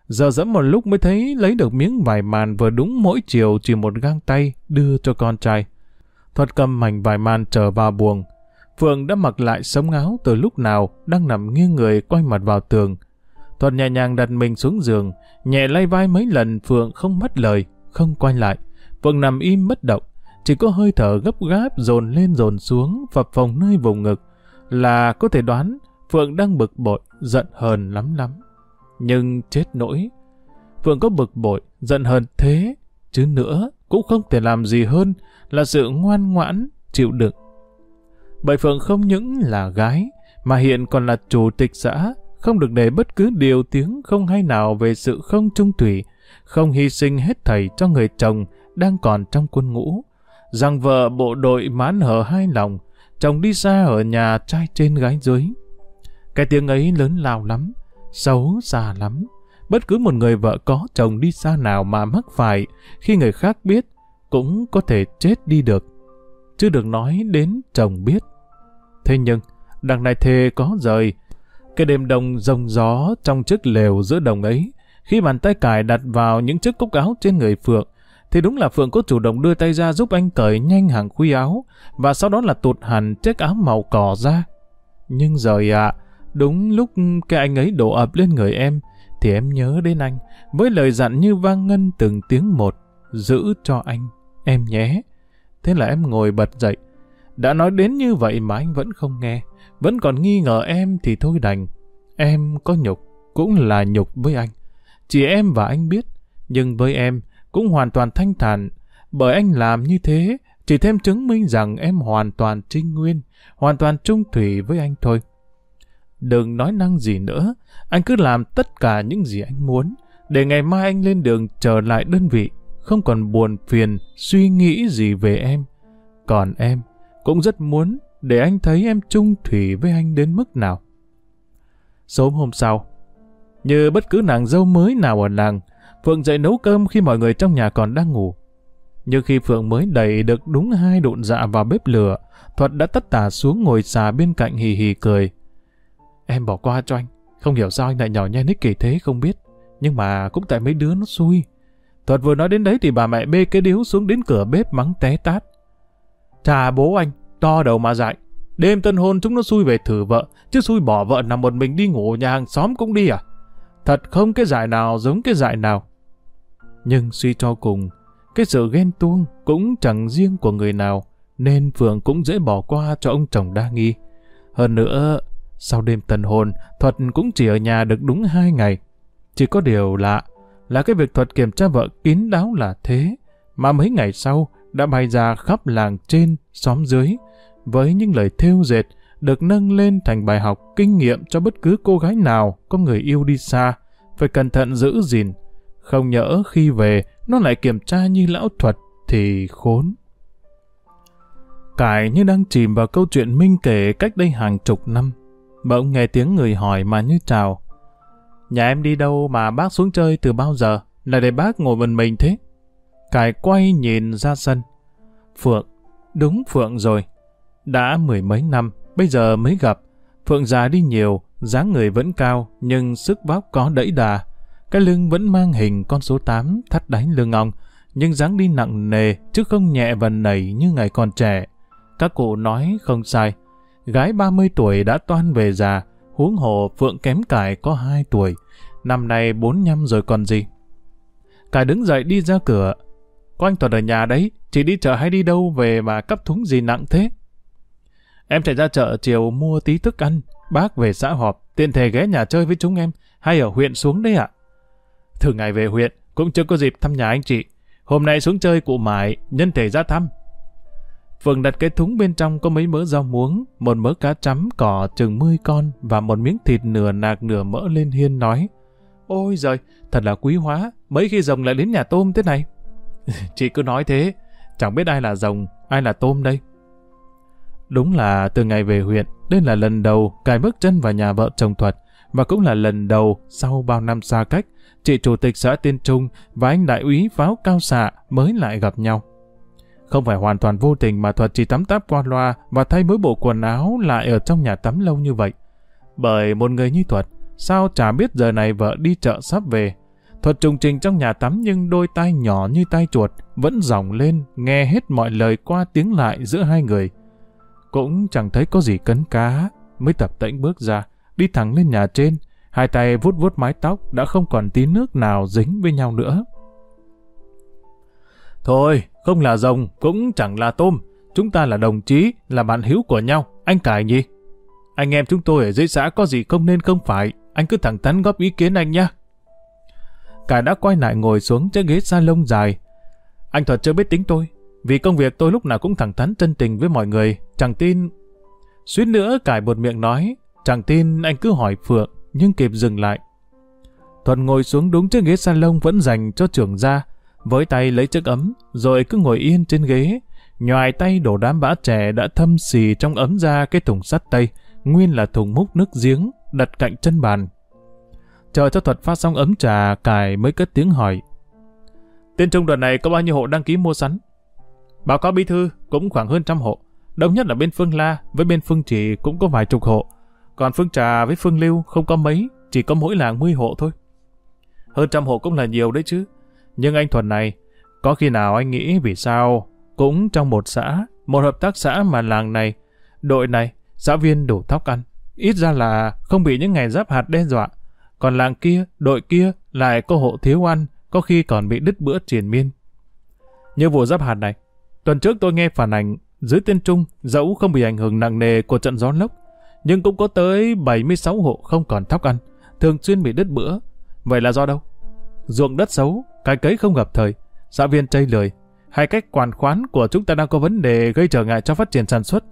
Giờ dẫm một lúc mới thấy lấy được miếng vải màn vừa đúng mỗi chiều chỉ một gang tay đưa cho con trai. Thuật cầm mảnh vải màn trở vào buồng. Phượng đã mặc lại sống áo từ lúc nào đang nằm nghiêng người quay mặt vào tường. Thuật nhẹ nhàng đặt mình xuống giường, nhẹ lay vai mấy lần Phượng không mất lời, không quay lại. Phượng nằm im bất động, chỉ có hơi thở gấp gáp dồn lên dồn xuống phập phồng nơi vùng ngực là có thể đoán Phượng đang bực bội, giận hờn lắm lắm. Nhưng chết nỗi, Phượng có bực bội, giận hờn thế, chứ nữa cũng không thể làm gì hơn là sự ngoan ngoãn, chịu đựng. Bởi Phượng không những là gái, mà hiện còn là chủ tịch xã, không được để bất cứ điều tiếng không hay nào về sự không trung thủy, không hy sinh hết thảy cho người chồng đang còn trong quân ngũ, rằng vợ bộ đội mán hở hai lòng, chồng đi xa ở nhà trai trên gái dưới. Cái tiếng ấy lớn lao lắm, xấu xa lắm. Bất cứ một người vợ có chồng đi xa nào mà mắc phải, khi người khác biết, cũng có thể chết đi được. Chứ được nói đến chồng biết. Thế nhưng, đằng này thề có rời. Cái đêm đông rông gió trong chiếc lều giữa đồng ấy, khi bàn tay cài đặt vào những chiếc cúc áo trên người Phượng, thì đúng là Phượng có chủ động đưa tay ra giúp anh cởi nhanh hàng khuy áo, và sau đó là tụt hẳn chiếc áo màu cỏ ra. Nhưng rồi ạ, đúng lúc cái anh ấy đổ ập lên người em, thì em nhớ đến anh, với lời dặn như vang ngân từng tiếng một, giữ cho anh, em nhé. Thế là em ngồi bật dậy. Đã nói đến như vậy mà anh vẫn không nghe, vẫn còn nghi ngờ em thì thôi đành. Em có nhục, cũng là nhục với anh. Chỉ em và anh biết, nhưng với em cũng hoàn toàn thanh thản, bởi anh làm như thế chỉ thêm chứng minh rằng em hoàn toàn trinh nguyên, hoàn toàn trung thủy với anh thôi. Đừng nói năng gì nữa, anh cứ làm tất cả những gì anh muốn, để ngày mai anh lên đường trở lại đơn vị, không còn buồn phiền, suy nghĩ gì về em. Còn em cũng rất muốn để anh thấy em trung thủy với anh đến mức nào. Sớm hôm sau, như bất cứ nàng dâu mới nào ở làng, Phượng dậy nấu cơm khi mọi người trong nhà còn đang ngủ. Nhưng khi Phượng mới đẩy được đúng hai đụn dạ vào bếp lửa, Thuật đã tất tả xuống ngồi xà bên cạnh hì hì cười. Em bỏ qua cho anh, không hiểu sao anh lại nhỏ nhen nít kỳ thế không biết. Nhưng mà cũng tại mấy đứa nó xui. Thuật vừa nói đến đấy thì bà mẹ bê cái điếu xuống đến cửa bếp mắng té tát. Trà bố anh, to đầu mà dại. Đêm tân hôn chúng nó xui về thử vợ, chứ xui bỏ vợ nằm một mình đi ngủ nhà hàng xóm cũng đi à? Thật không cái dại nào giống cái dại nào. Nhưng suy cho cùng, cái sự ghen tuông cũng chẳng riêng của người nào, nên Phượng cũng dễ bỏ qua cho ông chồng đa nghi. Hơn nữa, sau đêm tân hôn, Thuật cũng chỉ ở nhà được đúng hai ngày. Chỉ có điều lạ là cái việc Thuật kiểm tra vợ kín đáo là thế, mà mấy ngày sau đã bay ra khắp làng trên, xóm dưới, với những lời thêu dệt được nâng lên thành bài học kinh nghiệm cho bất cứ cô gái nào có người yêu đi xa, phải cẩn thận giữ gìn. Không nhỡ khi về, nó lại kiểm tra như lão thuật thì khốn. Cải như đang chìm vào câu chuyện Minh kể cách đây hàng chục năm. Bỗng nghe tiếng người hỏi mà như chào. Nhà em đi đâu mà bác xuống chơi từ bao giờ? Là để bác ngồi mình mình thế? Cải quay nhìn ra sân. Phượng, đúng Phượng rồi. Đã mười mấy năm, bây giờ mới gặp. Phượng già đi nhiều, dáng người vẫn cao, nhưng sức vóc có đẫy đà. Cái lưng vẫn mang hình con số 8 thắt đánh lưng ong, nhưng dáng đi nặng nề chứ không nhẹ và nảy như ngày còn trẻ. Các cụ nói không sai. Gái 30 tuổi đã toan về già, huống hồ Phượng kém cải có 2 tuổi. Năm nay 45 rồi còn gì. Cải đứng dậy đi ra cửa. Có anh Tuần ở nhà đấy, chỉ đi chợ hay đi đâu về mà cấp thúng gì nặng thế? Em chạy ra chợ chiều mua tí thức ăn, bác về xã họp, tiện thể ghé nhà chơi với chúng em, hay ở huyện xuống đấy ạ? Thường ngày về huyện, cũng chưa có dịp thăm nhà anh chị. Hôm nay xuống chơi cụ mải, nhân thể ra thăm. Phượng đặt cái thúng bên trong có mấy mớ rau muống, một mớ cá chấm cỏ chừng 10 con và một miếng thịt nửa nạc nửa mỡ lên hiên nói. Ôi giời, thật là quý hóa, mấy khi rồng lại đến nhà tôm thế này. chị cứ nói thế, chẳng biết ai là rồng, ai là tôm đây. Đúng là từ ngày về huyện, đây là lần đầu cài bước chân vào nhà vợ chồng Thuật, và cũng là lần đầu sau bao năm xa cách, chị chủ tịch xã Tiên Trung và anh đại úy pháo cao xạ mới lại gặp nhau. Không phải hoàn toàn vô tình mà Thuật chỉ tắm táp qua loa và thay mới bộ quần áo lại ở trong nhà tắm lâu như vậy. Bởi một người như Thuật, sao chả biết giờ này vợ đi chợ sắp về. Thuật trùng trình trong nhà tắm nhưng đôi tay nhỏ như tay chuột vẫn ròng lên nghe hết mọi lời qua tiếng lại giữa hai người. Cũng chẳng thấy có gì cấn cá, mới tập tễnh bước ra, đi thẳng lên nhà trên, hai tay vuốt vuốt mái tóc đã không còn tí nước nào dính với nhau nữa. Thôi, không là rồng, cũng chẳng là tôm. Chúng ta là đồng chí, là bạn hữu của nhau. Anh Cải nhỉ? Anh em chúng tôi ở dưới xã có gì không nên không phải. Anh cứ thẳng thắn góp ý kiến anh nhé. Cải đã quay lại ngồi xuống trên ghế salon dài. Anh thật chưa biết tính tôi. Vì công việc tôi lúc nào cũng thẳng thắn chân tình với mọi người. Chẳng tin... Suýt nữa Cải buột miệng nói. Chẳng tin anh cứ hỏi Phượng, nhưng kịp dừng lại. Thuận ngồi xuống đúng chiếc ghế salon vẫn dành cho trưởng gia với tay lấy chiếc ấm, rồi cứ ngồi yên trên ghế, nhòi tay đổ đám bã trẻ đã thâm xì trong ấm ra cái thùng sắt tây, nguyên là thùng múc nước giếng, đặt cạnh chân bàn. Chờ cho thuật phát xong ấm trà, cài mới cất tiếng hỏi. Tên trung đoàn này có bao nhiêu hộ đăng ký mua sắn? Báo cáo bí thư cũng khoảng hơn trăm hộ. Đông nhất là bên Phương La, với bên Phương Trì cũng có vài chục hộ. Còn Phương Trà với Phương Lưu không có mấy, chỉ có mỗi làng 10 hộ thôi. Hơn trăm hộ cũng là nhiều đấy chứ. Nhưng anh Thuần này, có khi nào anh nghĩ vì sao cũng trong một xã, một hợp tác xã mà làng này, đội này, xã viên đủ thóc ăn. Ít ra là không bị những ngày giáp hạt đe dọa. Còn làng kia, đội kia lại có hộ thiếu ăn, có khi còn bị đứt bữa triền miên. Như vụ giáp hạt này, tuần trước tôi nghe phản ảnh dưới tiên trung dẫu không bị ảnh hưởng nặng nề của trận gió lốc, nhưng cũng có tới 76 hộ không còn thóc ăn, thường xuyên bị đứt bữa. Vậy là do đâu? Ruộng đất xấu, cái cấy không gặp thời, xã viên chây lười, hay cách quản khoán của chúng ta đang có vấn đề gây trở ngại cho phát triển sản xuất.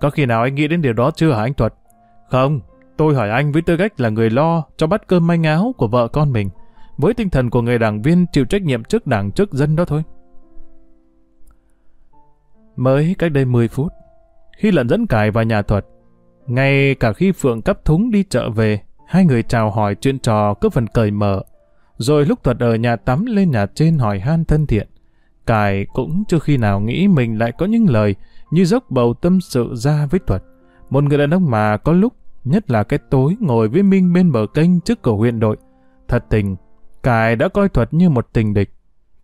Có khi nào anh nghĩ đến điều đó chưa hả anh Thuật? Không, tôi hỏi anh với tư cách là người lo cho bát cơm manh áo của vợ con mình, với tinh thần của người đảng viên chịu trách nhiệm trước đảng trước dân đó thôi. Mới cách đây 10 phút, khi lận dẫn cải vào nhà thuật. Ngay cả khi Phượng cấp thúng đi chợ về, hai người chào hỏi chuyện trò cứ phần cởi mở. Rồi lúc thuật ở nhà tắm lên nhà trên hỏi han thân thiện. Cải cũng chưa khi nào nghĩ mình lại có những lời như dốc bầu tâm sự ra với thuật. Một người đàn ông mà có lúc, nhất là cái tối ngồi với Minh bên bờ kênh trước cổ huyện đội. Thật tình, Cải đã coi thuật như một tình địch.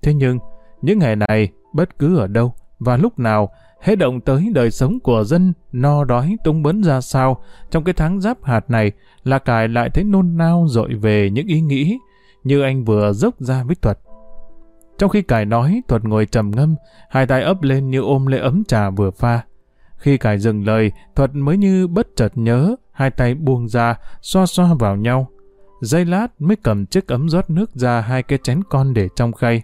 Thế nhưng, những ngày này, bất cứ ở đâu và lúc nào, hễ động tới đời sống của dân no đói tung bấn ra sao trong cái tháng giáp hạt này là cải lại thấy nôn nao dội về những ý nghĩ như anh vừa dốc ra với thuật. Trong khi cải nói, thuật ngồi trầm ngâm, hai tay ấp lên như ôm lấy ấm trà vừa pha. Khi cải dừng lời, thuật mới như bất chợt nhớ, hai tay buông ra, xoa xoa vào nhau. Giây lát mới cầm chiếc ấm rót nước ra hai cái chén con để trong khay.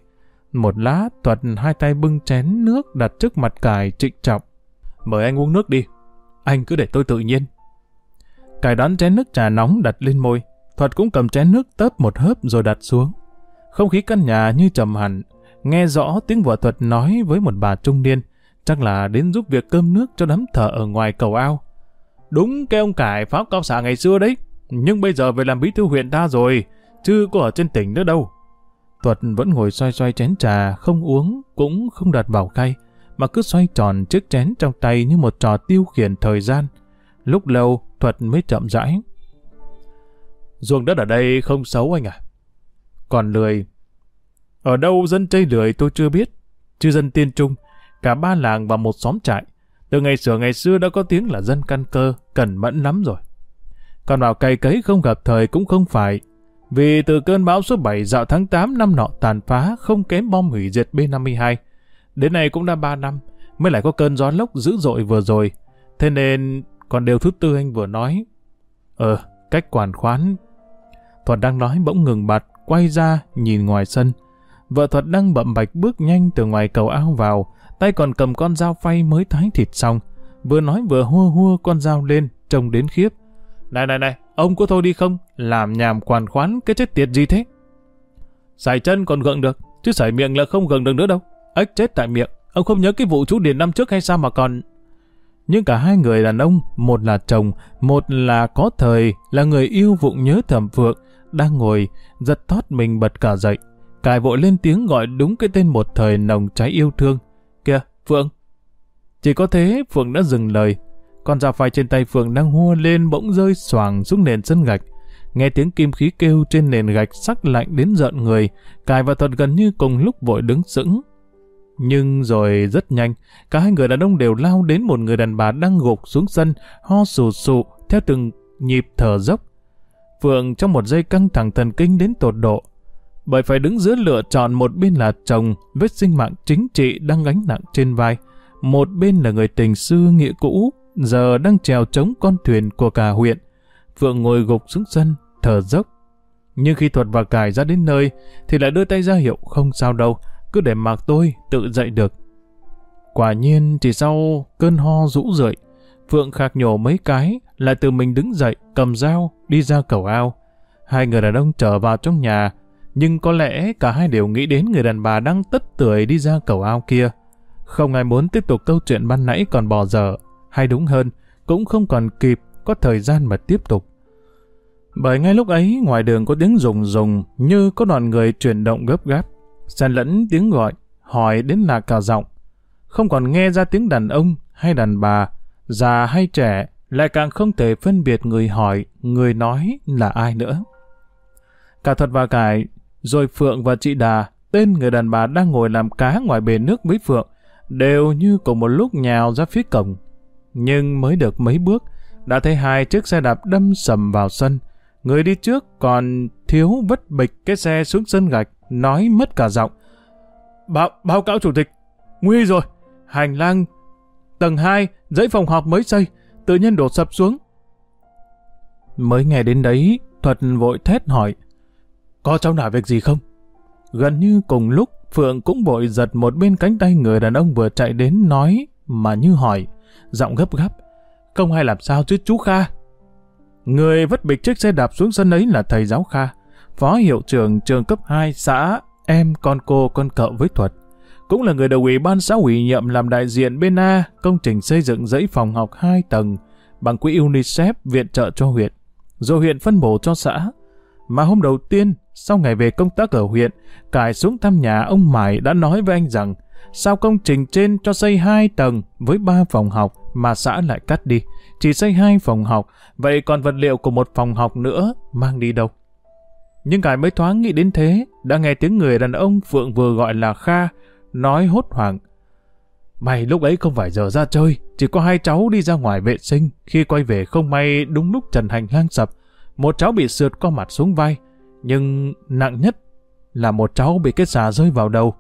Một lát, thuật hai tay bưng chén nước đặt trước mặt cải trịnh trọng. Mời anh uống nước đi. Anh cứ để tôi tự nhiên. Cải đón chén nước trà nóng đặt lên môi. Thuật cũng cầm chén nước tớp một hớp rồi đặt xuống. Không khí căn nhà như trầm hẳn, nghe rõ tiếng vợ thuật nói với một bà trung niên, chắc là đến giúp việc cơm nước cho đám thợ ở ngoài cầu ao. Đúng cái ông cải pháo cao xạ ngày xưa đấy, nhưng bây giờ về làm bí thư huyện ta rồi, chứ có ở trên tỉnh nữa đâu. Thuật vẫn ngồi xoay xoay chén trà, không uống, cũng không đặt vào khay, mà cứ xoay tròn chiếc chén trong tay như một trò tiêu khiển thời gian. Lúc lâu, Thuật mới chậm rãi. Ruộng đất ở đây không xấu anh à. Còn lười. Ở đâu dân chây lười tôi chưa biết. Chứ dân tiên trung, cả ba làng và một xóm trại. Từ ngày xưa ngày xưa đã có tiếng là dân căn cơ, cẩn mẫn lắm rồi. Còn vào cày cấy không gặp thời cũng không phải. Vì từ cơn bão số 7 dạo tháng 8 năm nọ tàn phá không kém bom hủy diệt B-52. Đến nay cũng đã 3 năm, mới lại có cơn gió lốc dữ dội vừa rồi. Thế nên, còn điều thứ tư anh vừa nói. Ờ, cách quản khoán. Thuật đang nói bỗng ngừng bặt, quay ra, nhìn ngoài sân. Vợ Thuật đang bậm bạch bước nhanh từ ngoài cầu ao vào, tay còn cầm con dao phay mới thái thịt xong. Vừa nói vừa hua hua con dao lên, trông đến khiếp. Này này này, ông có thôi đi không? Làm nhàm quản khoán cái chết tiệt gì thế? Sải chân còn gượng được, chứ sải miệng là không gượng được nữa đâu. Ếch chết tại miệng, ông không nhớ cái vụ chú Điền năm trước hay sao mà còn... Nhưng cả hai người đàn ông, một là chồng, một là có thời, là người yêu vụng nhớ thầm phượng, đang ngồi, giật thoát mình bật cả dậy. Cài vội lên tiếng gọi đúng cái tên một thời nồng cháy yêu thương. Kìa, Phượng! Chỉ có thế Phượng đã dừng lời. Con dao phai trên tay Phượng đang hua lên bỗng rơi xoàng xuống nền sân gạch. Nghe tiếng kim khí kêu trên nền gạch sắc lạnh đến giận người, Cài và Thuật gần như cùng lúc vội đứng sững. Nhưng rồi rất nhanh, cả hai người đàn ông đều lao đến một người đàn bà đang gục xuống sân, ho sù sụ theo từng nhịp thở dốc. Phượng trong một giây căng thẳng thần kinh đến tột độ, bởi phải đứng giữa lựa chọn một bên là chồng với sinh mạng chính trị đang gánh nặng trên vai, một bên là người tình xưa nghĩa cũ, giờ đang trèo chống con thuyền của cả huyện. Phượng ngồi gục xuống sân, thở dốc. Nhưng khi thuật và cải ra đến nơi, thì lại đưa tay ra hiệu không sao đâu, cứ để mặc tôi tự dậy được. Quả nhiên chỉ sau cơn ho rũ rượi, Phượng khạc nhổ mấy cái, lại từ mình đứng dậy, cầm dao, đi ra cầu ao. Hai người đàn ông trở vào trong nhà, nhưng có lẽ cả hai đều nghĩ đến người đàn bà đang tất tưởi đi ra cầu ao kia. Không ai muốn tiếp tục câu chuyện ban nãy còn bỏ dở, hay đúng hơn, cũng không còn kịp có thời gian mà tiếp tục. Bởi ngay lúc ấy, ngoài đường có tiếng rùng rùng như có đoàn người chuyển động gấp gáp, xen lẫn tiếng gọi, hỏi đến là cả giọng. Không còn nghe ra tiếng đàn ông hay đàn bà, già hay trẻ, lại càng không thể phân biệt người hỏi, người nói là ai nữa. Cả thuật và cải, rồi Phượng và chị Đà, tên người đàn bà đang ngồi làm cá ngoài bể nước với Phượng, đều như cùng một lúc nhào ra phía cổng. Nhưng mới được mấy bước, đã thấy hai chiếc xe đạp đâm sầm vào sân. Người đi trước còn thiếu vất bịch cái xe xuống sân gạch, nói mất cả giọng. Báo, báo cáo chủ tịch, nguy rồi, hành lang tầng 2, dãy phòng họp mới xây, tự nhiên đổ sập xuống. Mới nghe đến đấy, Thuật vội thét hỏi, có trong nào việc gì không? Gần như cùng lúc, Phượng cũng vội giật một bên cánh tay người đàn ông vừa chạy đến nói, mà như hỏi, giọng gấp gáp, không hay làm sao chứ chú Kha. Người vất bịch chiếc xe đạp xuống sân ấy là thầy giáo Kha, phó hiệu trưởng trường cấp 2 xã em con cô con cậu với Thuật. cũng là người đầu ủy ban xã ủy nhậm làm đại diện bên A công trình xây dựng dãy phòng học 2 tầng bằng quỹ UNICEF viện trợ cho huyện, rồi huyện phân bổ cho xã. Mà hôm đầu tiên, sau ngày về công tác ở huyện, cải xuống thăm nhà ông Mải đã nói với anh rằng sao công trình trên cho xây 2 tầng với 3 phòng học mà xã lại cắt đi, chỉ xây hai phòng học, vậy còn vật liệu của một phòng học nữa mang đi đâu? Nhưng cải mới thoáng nghĩ đến thế, đã nghe tiếng người đàn ông Phượng vừa gọi là Kha, nói hốt hoảng. Mày lúc ấy không phải giờ ra chơi, chỉ có hai cháu đi ra ngoài vệ sinh, khi quay về không may đúng lúc trần hành lang sập, một cháu bị sượt qua mặt xuống vai, nhưng nặng nhất là một cháu bị cái xà rơi vào đầu.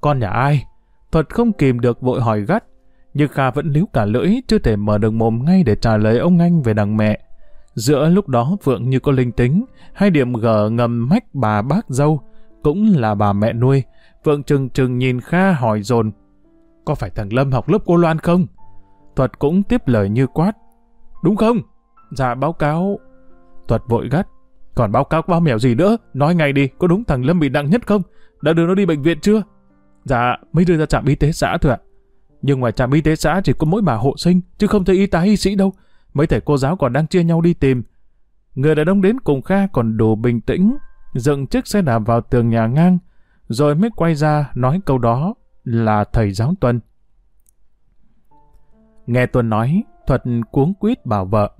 Con nhà ai? Thuật không kìm được vội hỏi gắt, nhưng Kha vẫn líu cả lưỡi, chưa thể mở được mồm ngay để trả lời ông anh về đằng mẹ. Giữa lúc đó Phượng như có linh tính, hai điểm gờ ngầm mách bà bác dâu, cũng là bà mẹ nuôi. Phượng trừng trừng nhìn Kha hỏi dồn có phải thằng Lâm học lớp cô Loan không? Thuật cũng tiếp lời như quát. Đúng không? Dạ báo cáo. Thuật vội gắt. Còn báo cáo bao mèo gì nữa? Nói ngay đi, có đúng thằng Lâm bị nặng nhất không? Đã đưa nó đi bệnh viện chưa? Dạ, mới đưa ra trạm y tế xã thôi ạ. Nhưng ngoài trạm y tế xã chỉ có mỗi bà hộ sinh, chứ không thấy y tá y sĩ đâu. Mấy thầy cô giáo còn đang chia nhau đi tìm. Người đàn ông đến cùng Kha còn đủ bình tĩnh, dựng chiếc xe đạp vào tường nhà ngang, rồi mới quay ra nói câu đó là thầy giáo Tuân. Nghe Tuân nói, Thuật cuống quýt bảo vợ.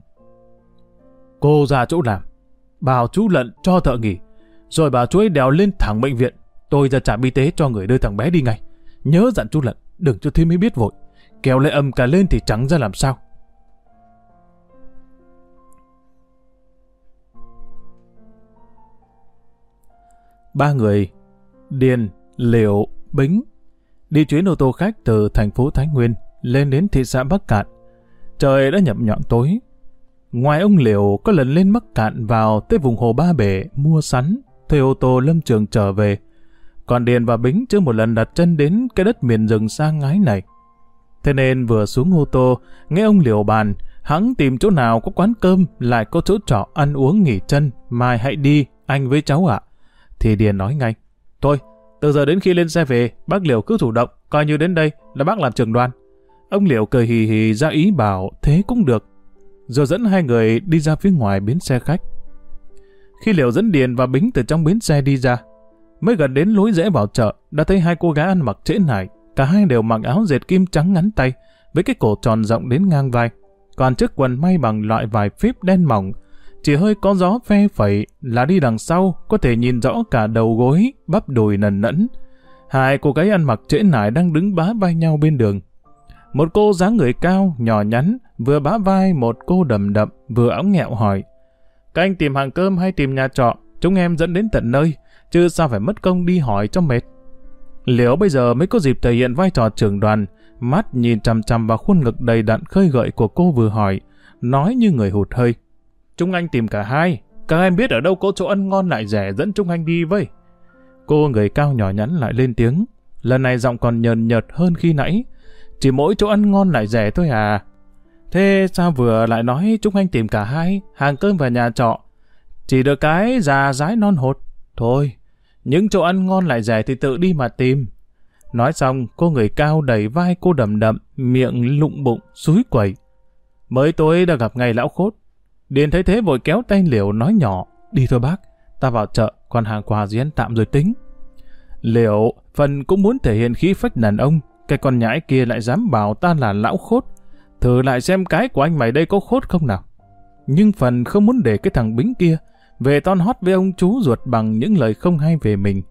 Cô ra chỗ làm, bảo chú lận cho thợ nghỉ, rồi bảo chú ấy đèo lên thẳng bệnh viện. Tôi ra trạm y tế cho người đưa thằng bé đi ngay. Nhớ dặn chú lận, đừng cho thêm mới biết vội. Kéo lại âm cả lên thì trắng ra làm sao. Ba người, Điền, Liệu, Bính, đi chuyến ô tô khách từ thành phố Thái Nguyên lên đến thị xã Bắc Cạn. Trời đã nhập nhọn tối. Ngoài ông Liệu có lần lên Bắc Cạn vào tới vùng hồ Ba Bể mua sắn, thuê ô tô lâm trường trở về. Còn Điền và Bính chưa một lần đặt chân đến cái đất miền rừng sang ngái này. Thế nên vừa xuống ô tô, nghe ông Liều bàn, hắn tìm chỗ nào có quán cơm, lại có chỗ trọ ăn uống nghỉ chân, mai hãy đi, anh với cháu ạ. Thì Điền nói ngay, thôi, từ giờ đến khi lên xe về, bác Liều cứ chủ động, coi như đến đây là bác làm trường đoàn. Ông Liều cười hì hì ra ý bảo thế cũng được. Rồi dẫn hai người đi ra phía ngoài bến xe khách. Khi Liều dẫn Điền và Bính từ trong bến xe đi ra, mới gần đến lối rẽ vào chợ, đã thấy hai cô gái ăn mặc trễ nải. Cả hai đều mặc áo dệt kim trắng ngắn tay, với cái cổ tròn rộng đến ngang vai. Còn chiếc quần may bằng loại vải phíp đen mỏng, chỉ hơi có gió phe phẩy là đi đằng sau có thể nhìn rõ cả đầu gối, bắp đùi nần nẫn. Hai cô gái ăn mặc trễ nải đang đứng bá vai nhau bên đường. Một cô dáng người cao, nhỏ nhắn, vừa bá vai một cô đầm đậm, vừa ống nghẹo hỏi. Các anh tìm hàng cơm hay tìm nhà trọ, chúng em dẫn đến tận nơi, chứ sao phải mất công đi hỏi cho mệt. Liễu bây giờ mới có dịp thể hiện vai trò trưởng đoàn, mắt nhìn chằm chằm vào khuôn ngực đầy đặn khơi gợi của cô vừa hỏi, nói như người hụt hơi. Chúng anh tìm cả hai, các em biết ở đâu có chỗ ăn ngon lại rẻ dẫn chúng anh đi với. Cô người cao nhỏ nhắn lại lên tiếng, lần này giọng còn nhờn nhợt hơn khi nãy, chỉ mỗi chỗ ăn ngon lại rẻ thôi à. Thế sao vừa lại nói chúng anh tìm cả hai, hàng cơm và nhà trọ. Chỉ được cái già dái non hột. Thôi, những chỗ ăn ngon lại rẻ thì tự đi mà tìm. Nói xong, cô người cao đẩy vai cô đầm đậm, miệng lụng bụng, suối quẩy. Mới tối đã gặp ngày lão khốt. Điền thấy thế vội kéo tay liều nói nhỏ, đi thôi bác, ta vào chợ, còn hàng quà gì ăn tạm rồi tính. Liệu, phần cũng muốn thể hiện khí phách đàn ông, cái con nhãi kia lại dám bảo ta là lão khốt. Thử lại xem cái của anh mày đây có khốt không nào. Nhưng phần không muốn để cái thằng bính kia về ton hót với ông chú ruột bằng những lời không hay về mình.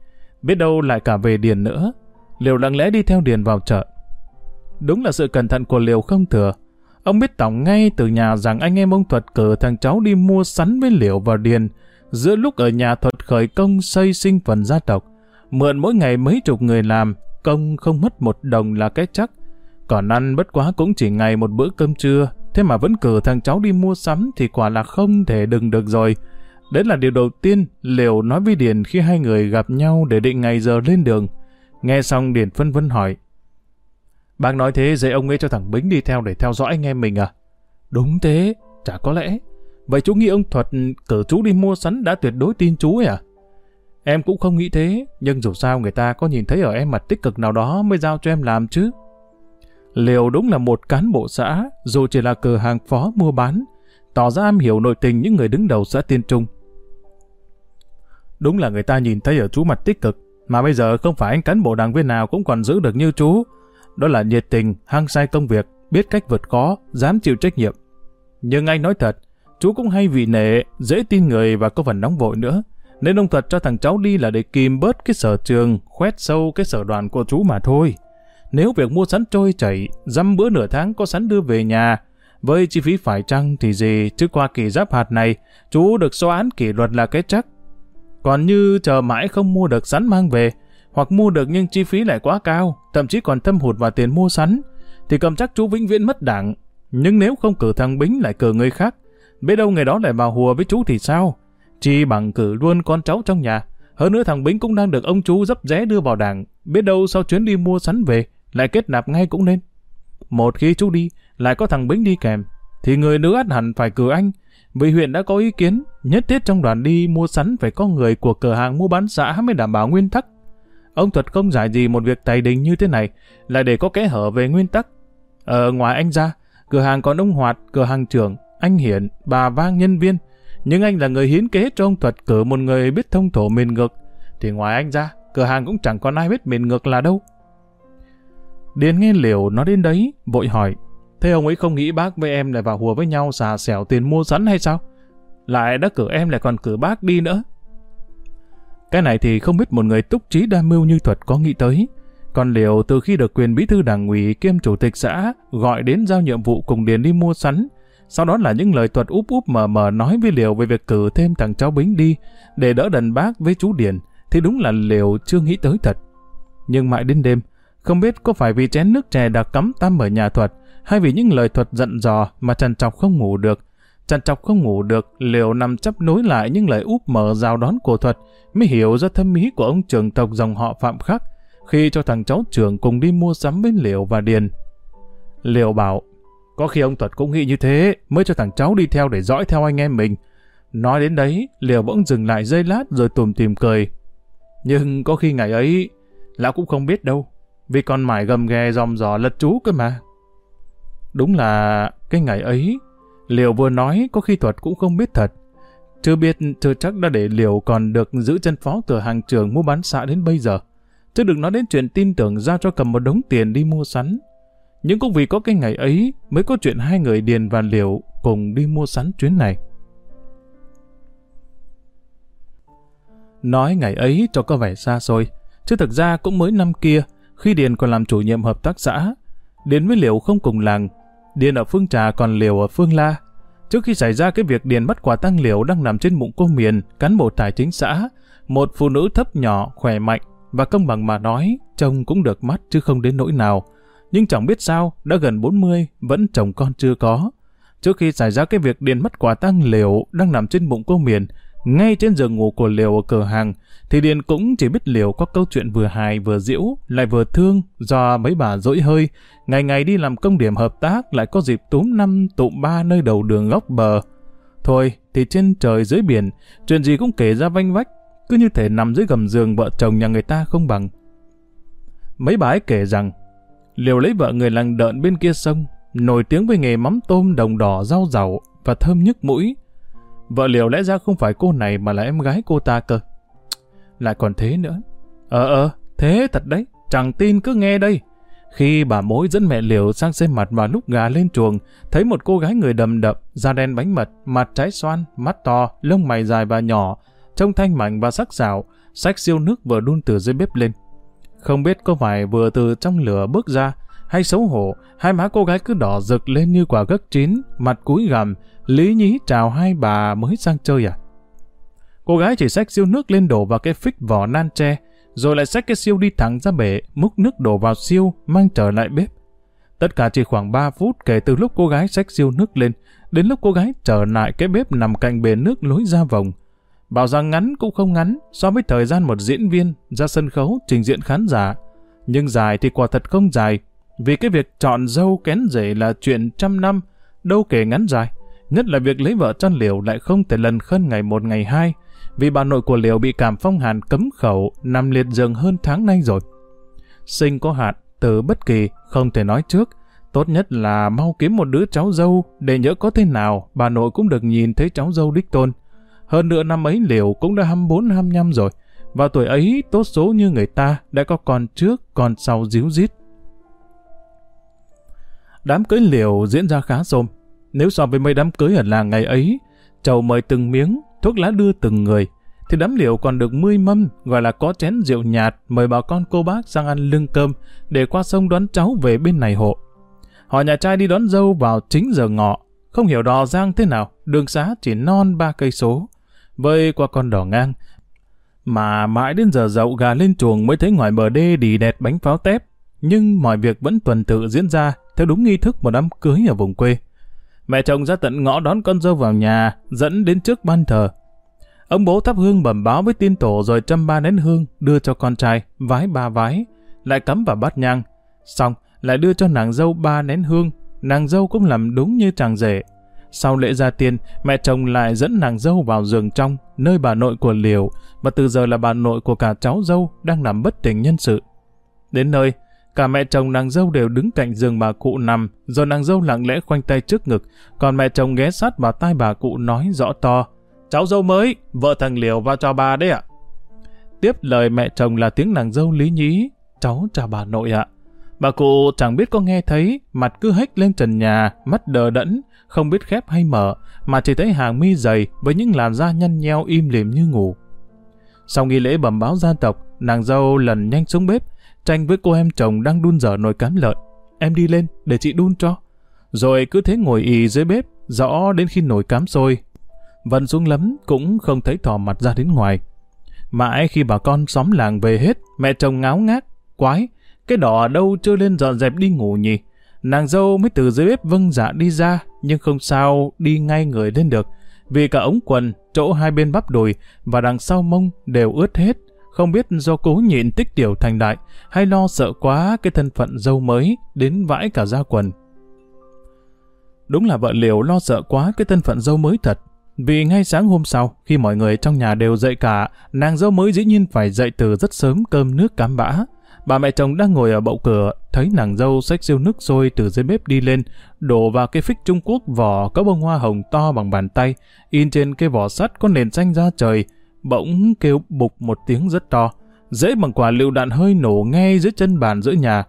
Biết đâu lại cả về Điền nữa. Liều lặng lẽ đi theo Điền vào chợ. Đúng là sự cẩn thận của Liều không thừa. Ông biết tổng ngay từ nhà rằng anh em ông Thuật cử thằng cháu đi mua sắn với Liều và Điền giữa lúc ở nhà Thuật khởi công xây sinh phần gia tộc. Mượn mỗi ngày mấy chục người làm công không mất một đồng là cái chắc. Còn ăn bất quá cũng chỉ ngày một bữa cơm trưa, thế mà vẫn cử thằng cháu đi mua sắm thì quả là không thể đừng được rồi. Đấy là điều đầu tiên Liều nói với Điền khi hai người gặp nhau để định ngày giờ lên đường. Nghe xong Điền phân vân hỏi. Bác nói thế dạy ông ấy cho thằng Bính đi theo để theo dõi anh em mình à? Đúng thế, chả có lẽ. Vậy chú nghĩ ông Thuật cử chú đi mua sắn đã tuyệt đối tin chú ấy à? Em cũng không nghĩ thế, nhưng dù sao người ta có nhìn thấy ở em mặt tích cực nào đó mới giao cho em làm chứ. Liều đúng là một cán bộ xã, dù chỉ là cửa hàng phó mua bán, tỏ ra am hiểu nội tình những người đứng đầu xã Tiên Trung. Đúng là người ta nhìn thấy ở chú mặt tích cực, mà bây giờ không phải anh cán bộ đảng viên nào cũng còn giữ được như chú. Đó là nhiệt tình, hăng say công việc, biết cách vượt khó, dám chịu trách nhiệm. Nhưng anh nói thật, chú cũng hay vì nể, dễ tin người và có phần nóng vội nữa. Nên ông thật cho thằng cháu đi là để kìm bớt cái sở trường, khoét sâu cái sở đoàn của chú mà thôi. Nếu việc mua sắn trôi chảy, dăm bữa nửa tháng có sắn đưa về nhà, với chi phí phải chăng thì gì, chứ qua kỳ giáp hạt này, chú được xóa án kỷ luật là cái chắc. Còn như chờ mãi không mua được sắn mang về, hoặc mua được nhưng chi phí lại quá cao, thậm chí còn thâm hụt vào tiền mua sắn, thì cầm chắc chú vĩnh viễn mất đảng. Nhưng nếu không cử thằng Bính lại cử người khác, biết đâu người đó lại vào hùa với chú thì sao? Chi bằng cử luôn con cháu trong nhà. Hơn nữa thằng Bính cũng đang được ông chú dấp ré đưa vào đảng. Biết đâu sau chuyến đi mua sắn về, lại kết nạp ngay cũng nên. Một khi chú đi, lại có thằng Bính đi kèm, thì người nữ ắt hẳn phải cử anh. Vì huyện đã có ý kiến, nhất thiết trong đoàn đi mua sắn phải có người của cửa hàng mua bán xã mới đảm bảo nguyên tắc. Ông Thuật không giải gì một việc tài đình như thế này, lại để có kẽ hở về nguyên tắc. Ở ngoài anh ra, cửa hàng còn ông Hoạt, cửa hàng trưởng, anh Hiển, bà Vang nhân viên, nhưng anh là người hiến kế cho ông Thuật cử một người biết thông thổ miền ngược, thì ngoài anh ra, cửa hàng cũng chẳng còn ai biết miền ngược là đâu. Điền nghe liều nó đến đấy, vội hỏi, thế ông ấy không nghĩ bác với em lại vào hùa với nhau xà xẻo tiền mua sẵn hay sao? Lại đã cử em lại còn cử bác đi nữa. Cái này thì không biết một người túc trí đa mưu như thuật có nghĩ tới. Còn Liều từ khi được quyền bí thư đảng ủy kiêm chủ tịch xã gọi đến giao nhiệm vụ cùng Điền đi mua sắn, sau đó là những lời thuật úp úp mờ mờ nói với Liều về việc cử thêm thằng cháu Bính đi để đỡ đần bác với chú Điền, thì đúng là Liều chưa nghĩ tới thật. Nhưng mãi đến đêm, không biết có phải vì chén nước chè đã cắm tăm ở nhà thuật, hay vì những lời thuật giận dò mà Trần Trọc không ngủ được. Trần Trọc không ngủ được, Liều nằm chấp nối lại những lời úp mở rào đón của thuật, mới hiểu ra thâm ý của ông trưởng tộc dòng họ Phạm Khắc, khi cho thằng cháu trưởng cùng đi mua sắm với Liều và Điền. Liều bảo, có khi ông Thuật cũng nghĩ như thế, mới cho thằng cháu đi theo để dõi theo anh em mình. Nói đến đấy, Liều bỗng dừng lại giây lát rồi tùm tìm cười. Nhưng có khi ngày ấy, lão cũng không biết đâu, vì còn mải gầm ghè dòm dò lật chú cơ mà. Đúng là cái ngày ấy, Liều vừa nói có khi Thuật cũng không biết thật. Chưa biết, chưa chắc đã để Liều còn được giữ chân phó cửa hàng trường mua bán xã đến bây giờ. Chứ đừng nói đến chuyện tin tưởng ra cho cầm một đống tiền đi mua sắn. Nhưng cũng vì có cái ngày ấy mới có chuyện hai người Điền và Liều cùng đi mua sắn chuyến này. Nói ngày ấy cho có vẻ xa xôi, chứ thực ra cũng mới năm kia, khi Điền còn làm chủ nhiệm hợp tác xã. Điền với Liều không cùng làng, Điền ở Phương Trà còn Liều ở Phương La. Trước khi xảy ra cái việc Điền bắt quả tăng Liều đang nằm trên bụng cô Miền, cán bộ tài chính xã, một phụ nữ thấp nhỏ, khỏe mạnh, và công bằng mà nói, chồng cũng được mắt chứ không đến nỗi nào. Nhưng chẳng biết sao, đã gần 40, vẫn chồng con chưa có. Trước khi xảy ra cái việc Điền mất quả tăng liều đang nằm trên bụng cô Miền, ngay trên giường ngủ của liều ở cửa hàng, thì Điền cũng chỉ biết liều có câu chuyện vừa hài vừa diễu, lại vừa thương, do mấy bà dỗi hơi, ngày ngày đi làm công điểm hợp tác lại có dịp túm năm tụm ba nơi đầu đường góc bờ. Thôi, thì trên trời dưới biển, chuyện gì cũng kể ra vanh vách, cứ như thể nằm dưới gầm giường vợ chồng nhà người ta không bằng. Mấy bà ấy kể rằng, liều lấy vợ người làng đợn bên kia sông, nổi tiếng với nghề mắm tôm đồng đỏ rau rau và thơm nhức mũi. Vợ liều lẽ ra không phải cô này mà là em gái cô ta cơ. Lại còn thế nữa. Ờ ờ, thế thật đấy, chẳng tin cứ nghe đây. Khi bà mối dẫn mẹ liều sang xem mặt vào lúc gà lên chuồng, thấy một cô gái người đầm đập, da đen bánh mật, mặt trái xoan, mắt to, lông mày dài và nhỏ, trông thanh mảnh và sắc sảo, sách siêu nước vừa đun từ dưới bếp lên. Không biết có phải vừa từ trong lửa bước ra, hay xấu hổ, hai má cô gái cứ đỏ rực lên như quả gấc chín, mặt cúi gằm, lý nhí chào hai bà mới sang chơi à. Cô gái chỉ xách siêu nước lên đổ vào cái phích vỏ nan tre, rồi lại xách cái siêu đi thẳng ra bể, múc nước đổ vào siêu, mang trở lại bếp. Tất cả chỉ khoảng 3 phút kể từ lúc cô gái xách siêu nước lên, đến lúc cô gái trở lại cái bếp nằm cạnh bể nước lối ra vòng. Bảo rằng ngắn cũng không ngắn so với thời gian một diễn viên ra sân khấu trình diễn khán giả. Nhưng dài thì quả thật không dài, vì cái việc chọn dâu kén rể là chuyện trăm năm, đâu kể ngắn dài. Nhất là việc lấy vợ cho liều lại không thể lần khân ngày một ngày hai, vì bà nội của Liều bị cảm phong hàn cấm khẩu nằm liệt giường hơn tháng nay rồi. Sinh có hạn, từ bất kỳ, không thể nói trước. Tốt nhất là mau kiếm một đứa cháu dâu để nhớ có thế nào bà nội cũng được nhìn thấy cháu dâu đích tôn. Hơn nữa năm ấy Liều cũng đã 24-25 rồi. và tuổi ấy tốt số như người ta đã có con trước, con sau díu dít. Đám cưới Liều diễn ra khá xôm. Nếu so với mấy đám cưới ở làng ngày ấy, chầu mời từng miếng, thuốc lá đưa từng người, thì đám liều còn được mươi mâm, gọi là có chén rượu nhạt, mời bà con cô bác sang ăn lưng cơm, để qua sông đón cháu về bên này hộ. Họ nhà trai đi đón dâu vào chính giờ ngọ, không hiểu đò giang thế nào, đường xá chỉ non ba cây số. Vơi qua con đò ngang, mà mãi đến giờ dậu gà lên chuồng mới thấy ngoài bờ đê đi đẹp bánh pháo tép. Nhưng mọi việc vẫn tuần tự diễn ra theo đúng nghi thức một đám cưới ở vùng quê. Mẹ chồng ra tận ngõ đón con dâu vào nhà, dẫn đến trước ban thờ. Ông bố thắp hương bẩm báo với tiên tổ rồi châm ba nén hương đưa cho con trai, vái ba vái, lại cắm vào bát nhang. Xong, lại đưa cho nàng dâu ba nén hương, nàng dâu cũng làm đúng như chàng rể. Sau lễ gia tiên, mẹ chồng lại dẫn nàng dâu vào giường trong, nơi bà nội của Liều, và từ giờ là bà nội của cả cháu dâu đang làm bất tỉnh nhân sự. Đến nơi, Cả mẹ chồng nàng dâu đều đứng cạnh giường bà cụ nằm, rồi nàng dâu lặng lẽ khoanh tay trước ngực, còn mẹ chồng ghé sát vào tai bà cụ nói rõ to. Cháu dâu mới, vợ thằng Liều vào cho bà đấy ạ. Tiếp lời mẹ chồng là tiếng nàng dâu lý nhí. Cháu chào bà nội ạ. Bà cụ chẳng biết có nghe thấy, mặt cứ hếch lên trần nhà, mắt đờ đẫn, không biết khép hay mở, mà chỉ thấy hàng mi dày với những làn da nhăn nheo im lìm như ngủ. Sau nghi lễ bẩm báo gia tộc, nàng dâu lần nhanh xuống bếp, tranh với cô em chồng đang đun dở nồi cám lợn. Em đi lên để chị đun cho. Rồi cứ thế ngồi ì dưới bếp, rõ đến khi nồi cám sôi. Vân xuống lắm cũng không thấy thò mặt ra đến ngoài. Mãi khi bà con xóm làng về hết, mẹ chồng ngáo ngác, quái, cái đỏ đâu chưa lên dọn dẹp đi ngủ nhỉ. Nàng dâu mới từ dưới bếp vâng dạ đi ra, nhưng không sao đi ngay người lên được, vì cả ống quần, chỗ hai bên bắp đùi và đằng sau mông đều ướt hết, không biết do cố nhịn tích tiểu thành đại hay lo sợ quá cái thân phận dâu mới đến vãi cả da quần. Đúng là vợ liều lo sợ quá cái thân phận dâu mới thật. Vì ngay sáng hôm sau, khi mọi người trong nhà đều dậy cả, nàng dâu mới dĩ nhiên phải dậy từ rất sớm cơm nước cám bã. Bà mẹ chồng đang ngồi ở bậu cửa, thấy nàng dâu xách siêu nước sôi từ dưới bếp đi lên, đổ vào cái phích Trung Quốc vỏ có bông hoa hồng to bằng bàn tay, in trên cái vỏ sắt có nền xanh da trời, bỗng kêu bục một tiếng rất to, dễ bằng quả lựu đạn hơi nổ ngay dưới chân bàn giữa nhà.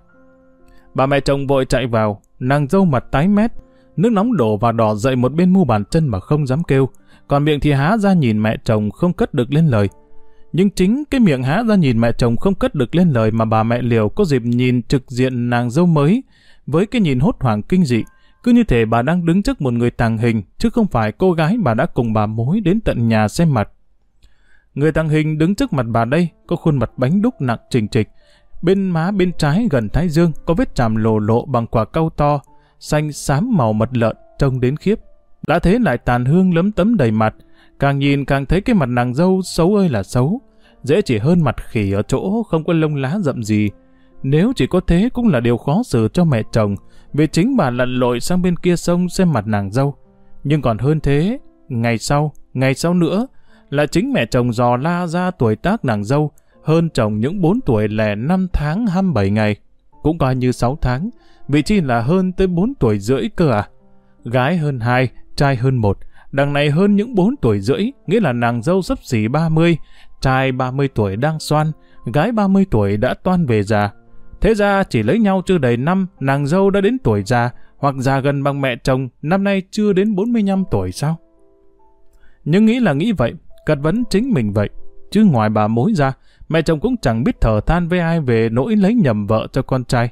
Bà mẹ chồng vội chạy vào, nàng dâu mặt tái mét, nước nóng đổ vào đỏ dậy một bên mu bàn chân mà không dám kêu, còn miệng thì há ra nhìn mẹ chồng không cất được lên lời. Nhưng chính cái miệng há ra nhìn mẹ chồng không cất được lên lời mà bà mẹ liều có dịp nhìn trực diện nàng dâu mới, với cái nhìn hốt hoảng kinh dị, cứ như thể bà đang đứng trước một người tàng hình, chứ không phải cô gái bà đã cùng bà mối đến tận nhà xem mặt. Người tàng hình đứng trước mặt bà đây, có khuôn mặt bánh đúc nặng trình trịch. Bên má bên trái gần thái dương có vết chàm lồ lộ bằng quả cau to, xanh xám màu mật lợn, trông đến khiếp. Đã thế lại tàn hương lấm tấm đầy mặt, càng nhìn càng thấy cái mặt nàng dâu xấu ơi là xấu. Dễ chỉ hơn mặt khỉ ở chỗ không có lông lá rậm gì. Nếu chỉ có thế cũng là điều khó xử cho mẹ chồng, vì chính bà lặn lội sang bên kia sông xem mặt nàng dâu. Nhưng còn hơn thế, ngày sau, ngày sau nữa, là chính mẹ chồng dò la ra tuổi tác nàng dâu, hơn chồng những 4 tuổi lẻ 5 tháng 27 ngày, cũng coi như 6 tháng, vị chi là hơn tới 4 tuổi rưỡi cơ à. Gái hơn 2, trai hơn 1, đằng này hơn những 4 tuổi rưỡi, nghĩa là nàng dâu sắp xỉ 30, trai 30 tuổi đang xoan, gái 30 tuổi đã toan về già. Thế ra chỉ lấy nhau chưa đầy năm, nàng dâu đã đến tuổi già, hoặc già gần bằng mẹ chồng, năm nay chưa đến 45 tuổi sao? Nhưng nghĩ là nghĩ vậy, cật vấn chính mình vậy. Chứ ngoài bà mối ra, mẹ chồng cũng chẳng biết thở than với ai về nỗi lấy nhầm vợ cho con trai.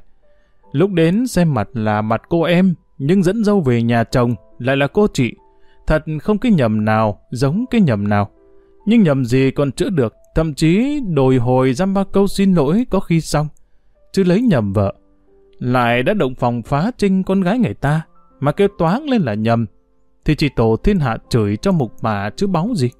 Lúc đến xem mặt là mặt cô em, nhưng dẫn dâu về nhà chồng lại là cô chị. Thật không cái nhầm nào giống cái nhầm nào. Nhưng nhầm gì còn chữa được, thậm chí đồi hồi dăm ba câu xin lỗi có khi xong. Chứ lấy nhầm vợ. Lại đã động phòng phá trinh con gái người ta, mà kêu toáng lên là nhầm. Thì chỉ tổ thiên hạ chửi cho mục mà chứ báu gì.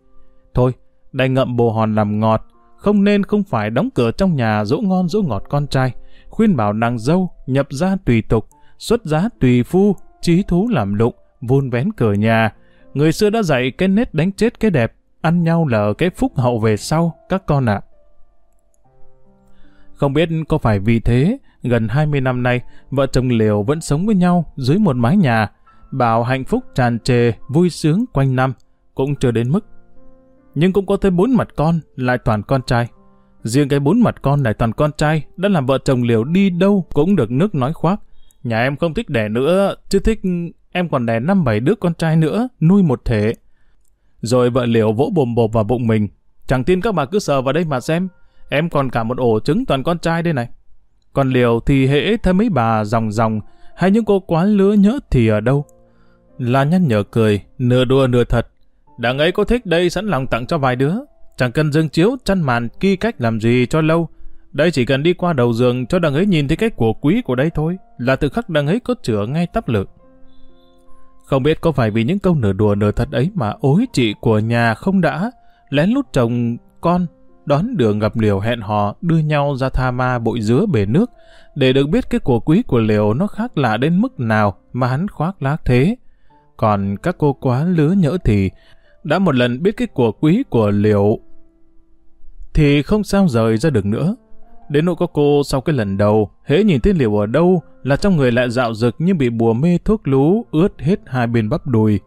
Thôi, đành ngậm bồ hòn làm ngọt, không nên không phải đóng cửa trong nhà dỗ ngon dỗ ngọt con trai, khuyên bảo nàng dâu nhập ra tùy tục, xuất giá tùy phu, trí thú làm lụng, vun vén cửa nhà. Người xưa đã dạy cái nết đánh chết cái đẹp, ăn nhau lờ cái phúc hậu về sau, các con ạ. Không biết có phải vì thế, gần 20 năm nay, vợ chồng Liều vẫn sống với nhau dưới một mái nhà, bảo hạnh phúc tràn trề, vui sướng quanh năm, cũng chưa đến mức. Nhưng cũng có tới bốn mặt con, lại toàn con trai. Riêng cái bốn mặt con lại toàn con trai, đã làm vợ chồng Liều đi đâu cũng được nước nói khoác. Nhà em không thích đẻ nữa, chứ thích em còn đẻ năm bảy đứa con trai nữa, nuôi một thể. Rồi vợ Liều vỗ bồm bộp vào bụng mình. Chẳng tin các bà cứ sờ vào đây mà xem, em còn cả một ổ trứng toàn con trai đây này. Còn Liều thì hễ thấy mấy bà dòng dòng, hay những cô quá lứa nhớ thì ở đâu. là nhăn nhở cười, nửa đùa nửa thật. Đằng ấy có thích đây sẵn lòng tặng cho vài đứa. Chẳng cần dương chiếu, chăn màn, kỳ cách làm gì cho lâu. Đây chỉ cần đi qua đầu giường cho đằng ấy nhìn thấy cái của quý của đây thôi, là từ khắc đằng ấy có chữa ngay tắp lực Không biết có phải vì những câu nửa đùa nửa thật ấy mà ối chị của nhà không đã, lén lút chồng con, đón đường gặp liều hẹn hò đưa nhau ra tha ma bội dứa bể nước, để được biết cái của quý của liều nó khác lạ đến mức nào mà hắn khoác lác thế. Còn các cô quá lứa nhỡ thì đã một lần biết cái của quý của liều thì không sao rời ra được nữa. Đến nỗi có cô sau cái lần đầu, hễ nhìn thấy liều ở đâu là trong người lại dạo rực như bị bùa mê thuốc lú ướt hết hai bên bắp đùi.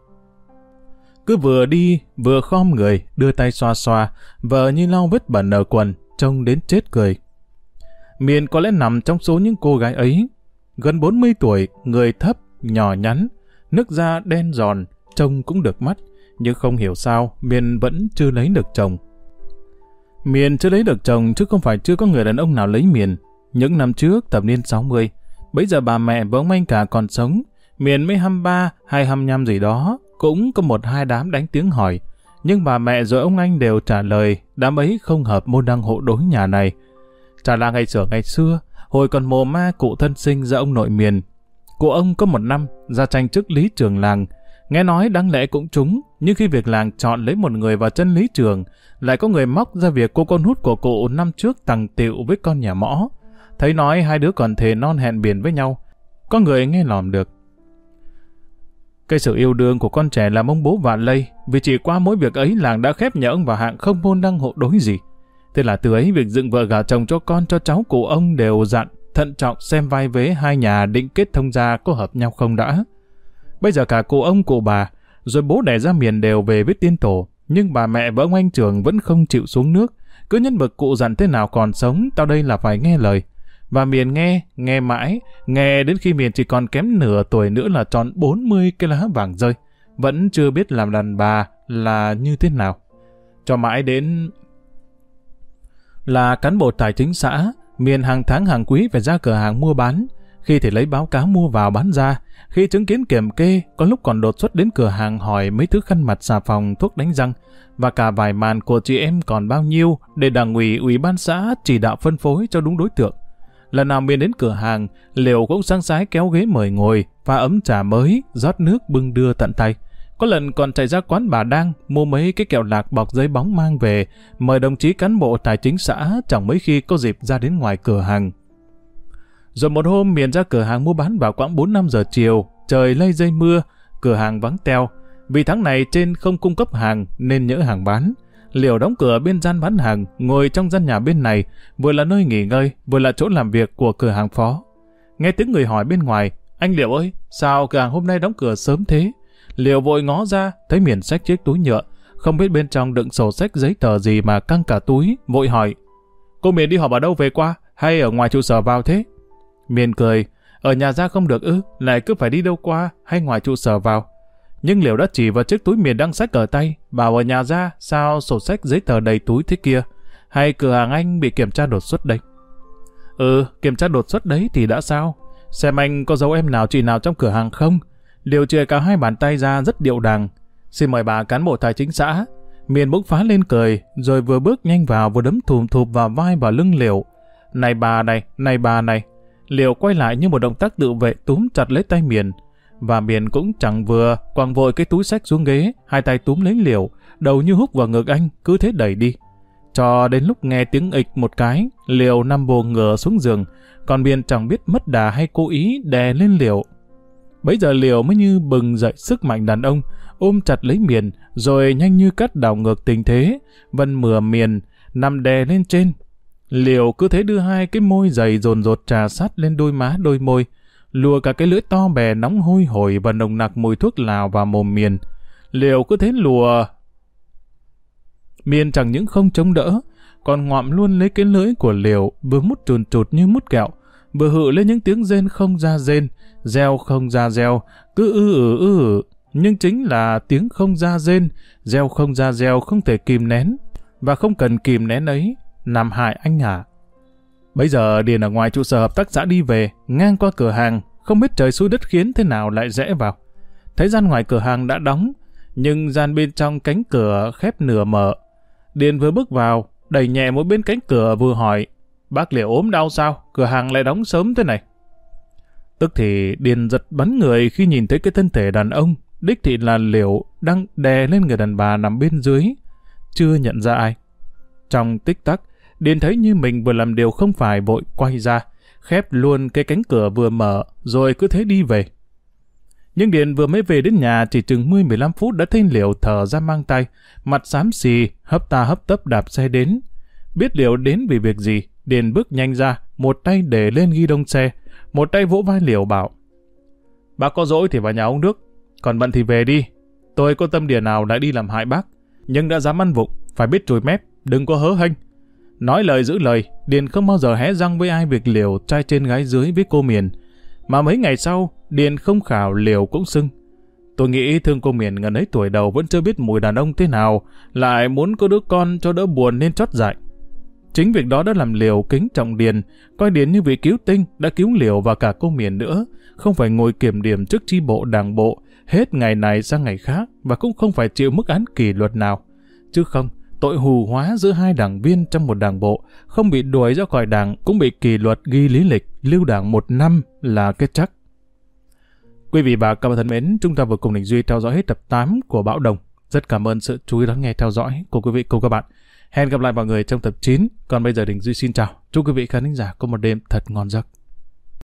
Cứ vừa đi, vừa khom người, đưa tay xoa xoa, vợ như lau vết bẩn ở quần, trông đến chết cười. Miền có lẽ nằm trong số những cô gái ấy. Gần 40 tuổi, người thấp, nhỏ nhắn, nước da đen giòn, trông cũng được mắt, nhưng không hiểu sao Miền vẫn chưa lấy được chồng. Miền chưa lấy được chồng chứ không phải chưa có người đàn ông nào lấy Miền. Những năm trước, thập niên 60, bây giờ bà mẹ với ông anh cả còn sống, Miền mới 23 hay 25 gì đó, cũng có một hai đám đánh tiếng hỏi. Nhưng bà mẹ rồi ông anh đều trả lời đám ấy không hợp môn đăng hộ đối nhà này. Chả là ngày xưa ngày xưa, hồi còn mồ ma cụ thân sinh ra ông nội miền. Cụ ông có một năm ra tranh chức lý trường làng, Nghe nói đáng lẽ cũng trúng, nhưng khi việc làng chọn lấy một người vào chân lý trường, lại có người móc ra việc cô con hút của cụ năm trước tằng tiệu với con nhà mõ. Thấy nói hai đứa còn thề non hẹn biển với nhau. Có người nghe lòm được. Cái sự yêu đương của con trẻ làm ông bố vạn lây, vì chỉ qua mỗi việc ấy làng đã khép nhà ông vào hạng không môn đăng hộ đối gì. Thế là từ ấy việc dựng vợ gả chồng cho con cho cháu cụ ông đều dặn, thận trọng xem vai vế hai nhà định kết thông gia có hợp nhau không đã. Bây giờ cả cụ ông cụ bà, rồi bố đẻ ra miền đều về với tiên tổ, nhưng bà mẹ và ông anh trường vẫn không chịu xuống nước. Cứ nhân vật cụ dặn thế nào còn sống, tao đây là phải nghe lời. Và miền nghe, nghe mãi, nghe đến khi miền chỉ còn kém nửa tuổi nữa là tròn 40 cái lá vàng rơi. Vẫn chưa biết làm đàn bà là như thế nào. Cho mãi đến... Là cán bộ tài chính xã, miền hàng tháng hàng quý phải ra cửa hàng mua bán. Khi thì lấy báo cáo mua vào bán ra, khi chứng kiến kiểm kê, có lúc còn đột xuất đến cửa hàng hỏi mấy thứ khăn mặt xà phòng, thuốc đánh răng, và cả vài màn của chị em còn bao nhiêu để đảng ủy, ủy ban xã chỉ đạo phân phối cho đúng đối tượng. Lần nào miền đến cửa hàng, liệu cũng sang sái kéo ghế mời ngồi, pha ấm trà mới, rót nước bưng đưa tận tay. Có lần còn chạy ra quán bà đang mua mấy cái kẹo lạc bọc giấy bóng mang về, mời đồng chí cán bộ tài chính xã chẳng mấy khi có dịp ra đến ngoài cửa hàng. Rồi một hôm miền ra cửa hàng mua bán vào khoảng 4-5 giờ chiều, trời lây dây mưa, cửa hàng vắng teo. Vì tháng này trên không cung cấp hàng nên nhỡ hàng bán. Liều đóng cửa bên gian bán hàng, ngồi trong gian nhà bên này, vừa là nơi nghỉ ngơi, vừa là chỗ làm việc của cửa hàng phó. Nghe tiếng người hỏi bên ngoài, anh Liệu ơi, sao cửa hàng hôm nay đóng cửa sớm thế? liều vội ngó ra, thấy miền sách chiếc túi nhựa, không biết bên trong đựng sổ sách giấy tờ gì mà căng cả túi, vội hỏi. Cô Miền đi họp ở đâu về qua, hay ở ngoài trụ sở vào thế? Miền cười, ở nhà ra không được ư, lại cứ phải đi đâu qua hay ngoài trụ sở vào. Nhưng liều đã chỉ vào chiếc túi miền đăng sách ở tay, bảo ở nhà ra sao sổ sách giấy tờ đầy túi thế kia, hay cửa hàng anh bị kiểm tra đột xuất đây. Ừ, kiểm tra đột xuất đấy thì đã sao? Xem anh có dấu em nào chị nào trong cửa hàng không? Liều chia cả hai bàn tay ra rất điệu đàng. Xin mời bà cán bộ tài chính xã. Miền bỗng phá lên cười, rồi vừa bước nhanh vào vừa đấm thùm thụp vào vai và lưng liều. Này bà này, này bà này, Liều quay lại như một động tác tự vệ túm chặt lấy tay Miền. Và Miền cũng chẳng vừa, quăng vội cái túi sách xuống ghế, hai tay túm lấy Liều, đầu như hút vào ngực anh, cứ thế đẩy đi. Cho đến lúc nghe tiếng ịch một cái, Liều nằm bồ ngửa xuống giường, còn Miền chẳng biết mất đà hay cố ý đè lên Liều. Bấy giờ Liều mới như bừng dậy sức mạnh đàn ông, ôm chặt lấy miền, rồi nhanh như cắt đảo ngược tình thế, vân mửa miền, nằm đè lên trên. Liều cứ thế đưa hai cái môi dày dồn dột trà sát lên đôi má đôi môi, lùa cả cái lưỡi to bè nóng hôi hổi và nồng nặc mùi thuốc lào vào mồm miền. Liều cứ thế lùa... Miền chẳng những không chống đỡ, còn ngoạm luôn lấy cái lưỡi của liều, vừa mút trùn trụt như mút kẹo, vừa hự lên những tiếng rên không ra rên, reo không ra reo, cứ ư ử ư ử, nhưng chính là tiếng không ra rên, reo không ra reo không thể kìm nén, và không cần kìm nén ấy, làm hại anh hả. Bây giờ Điền ở ngoài trụ sở hợp tác xã đi về, ngang qua cửa hàng, không biết trời xui đất khiến thế nào lại rẽ vào. Thấy gian ngoài cửa hàng đã đóng, nhưng gian bên trong cánh cửa khép nửa mở. Điền vừa bước vào, đẩy nhẹ một bên cánh cửa vừa hỏi, bác liệu ốm đau sao, cửa hàng lại đóng sớm thế này. Tức thì Điền giật bắn người khi nhìn thấy cái thân thể đàn ông, đích thị là liệu đang đè lên người đàn bà nằm bên dưới, chưa nhận ra ai. Trong tích tắc, Điền thấy như mình vừa làm điều không phải vội quay ra, khép luôn cái cánh cửa vừa mở, rồi cứ thế đi về. Nhưng Điền vừa mới về đến nhà chỉ chừng 10-15 phút đã thấy liều thở ra mang tay, mặt xám xì, hấp ta hấp tấp đạp xe đến. Biết liều đến vì việc gì, Điền bước nhanh ra, một tay để lên ghi đông xe, một tay vỗ vai liều bảo. Bác có dỗi thì vào nhà ông Đức, còn bận thì về đi. Tôi có tâm địa nào lại đi làm hại bác, nhưng đã dám ăn vụng, phải biết trùi mép, đừng có hớ hênh. Nói lời giữ lời, Điền không bao giờ hé răng với ai việc liều trai trên gái dưới với cô Miền. Mà mấy ngày sau, Điền không khảo liều cũng sưng. Tôi nghĩ thương cô Miền ngần ấy tuổi đầu vẫn chưa biết mùi đàn ông thế nào, lại muốn có đứa con cho đỡ buồn nên chót dại. Chính việc đó đã làm liều kính trọng Điền, coi Điền như vị cứu tinh đã cứu liều và cả cô Miền nữa, không phải ngồi kiểm điểm trước chi bộ đảng bộ, hết ngày này sang ngày khác và cũng không phải chịu mức án kỷ luật nào. Chứ không, tội hù hóa giữa hai đảng viên trong một đảng bộ, không bị đuổi ra khỏi đảng cũng bị kỷ luật ghi lý lịch lưu đảng một năm là kết chắc. Quý vị và các bạn thân mến, chúng ta vừa cùng Đình Duy theo dõi hết tập 8 của Bão Đồng. Rất cảm ơn sự chú ý lắng nghe theo dõi của quý vị cùng các bạn. Hẹn gặp lại mọi người trong tập 9. Còn bây giờ Đình Duy xin chào. Chúc quý vị khán giả có một đêm thật ngon giấc.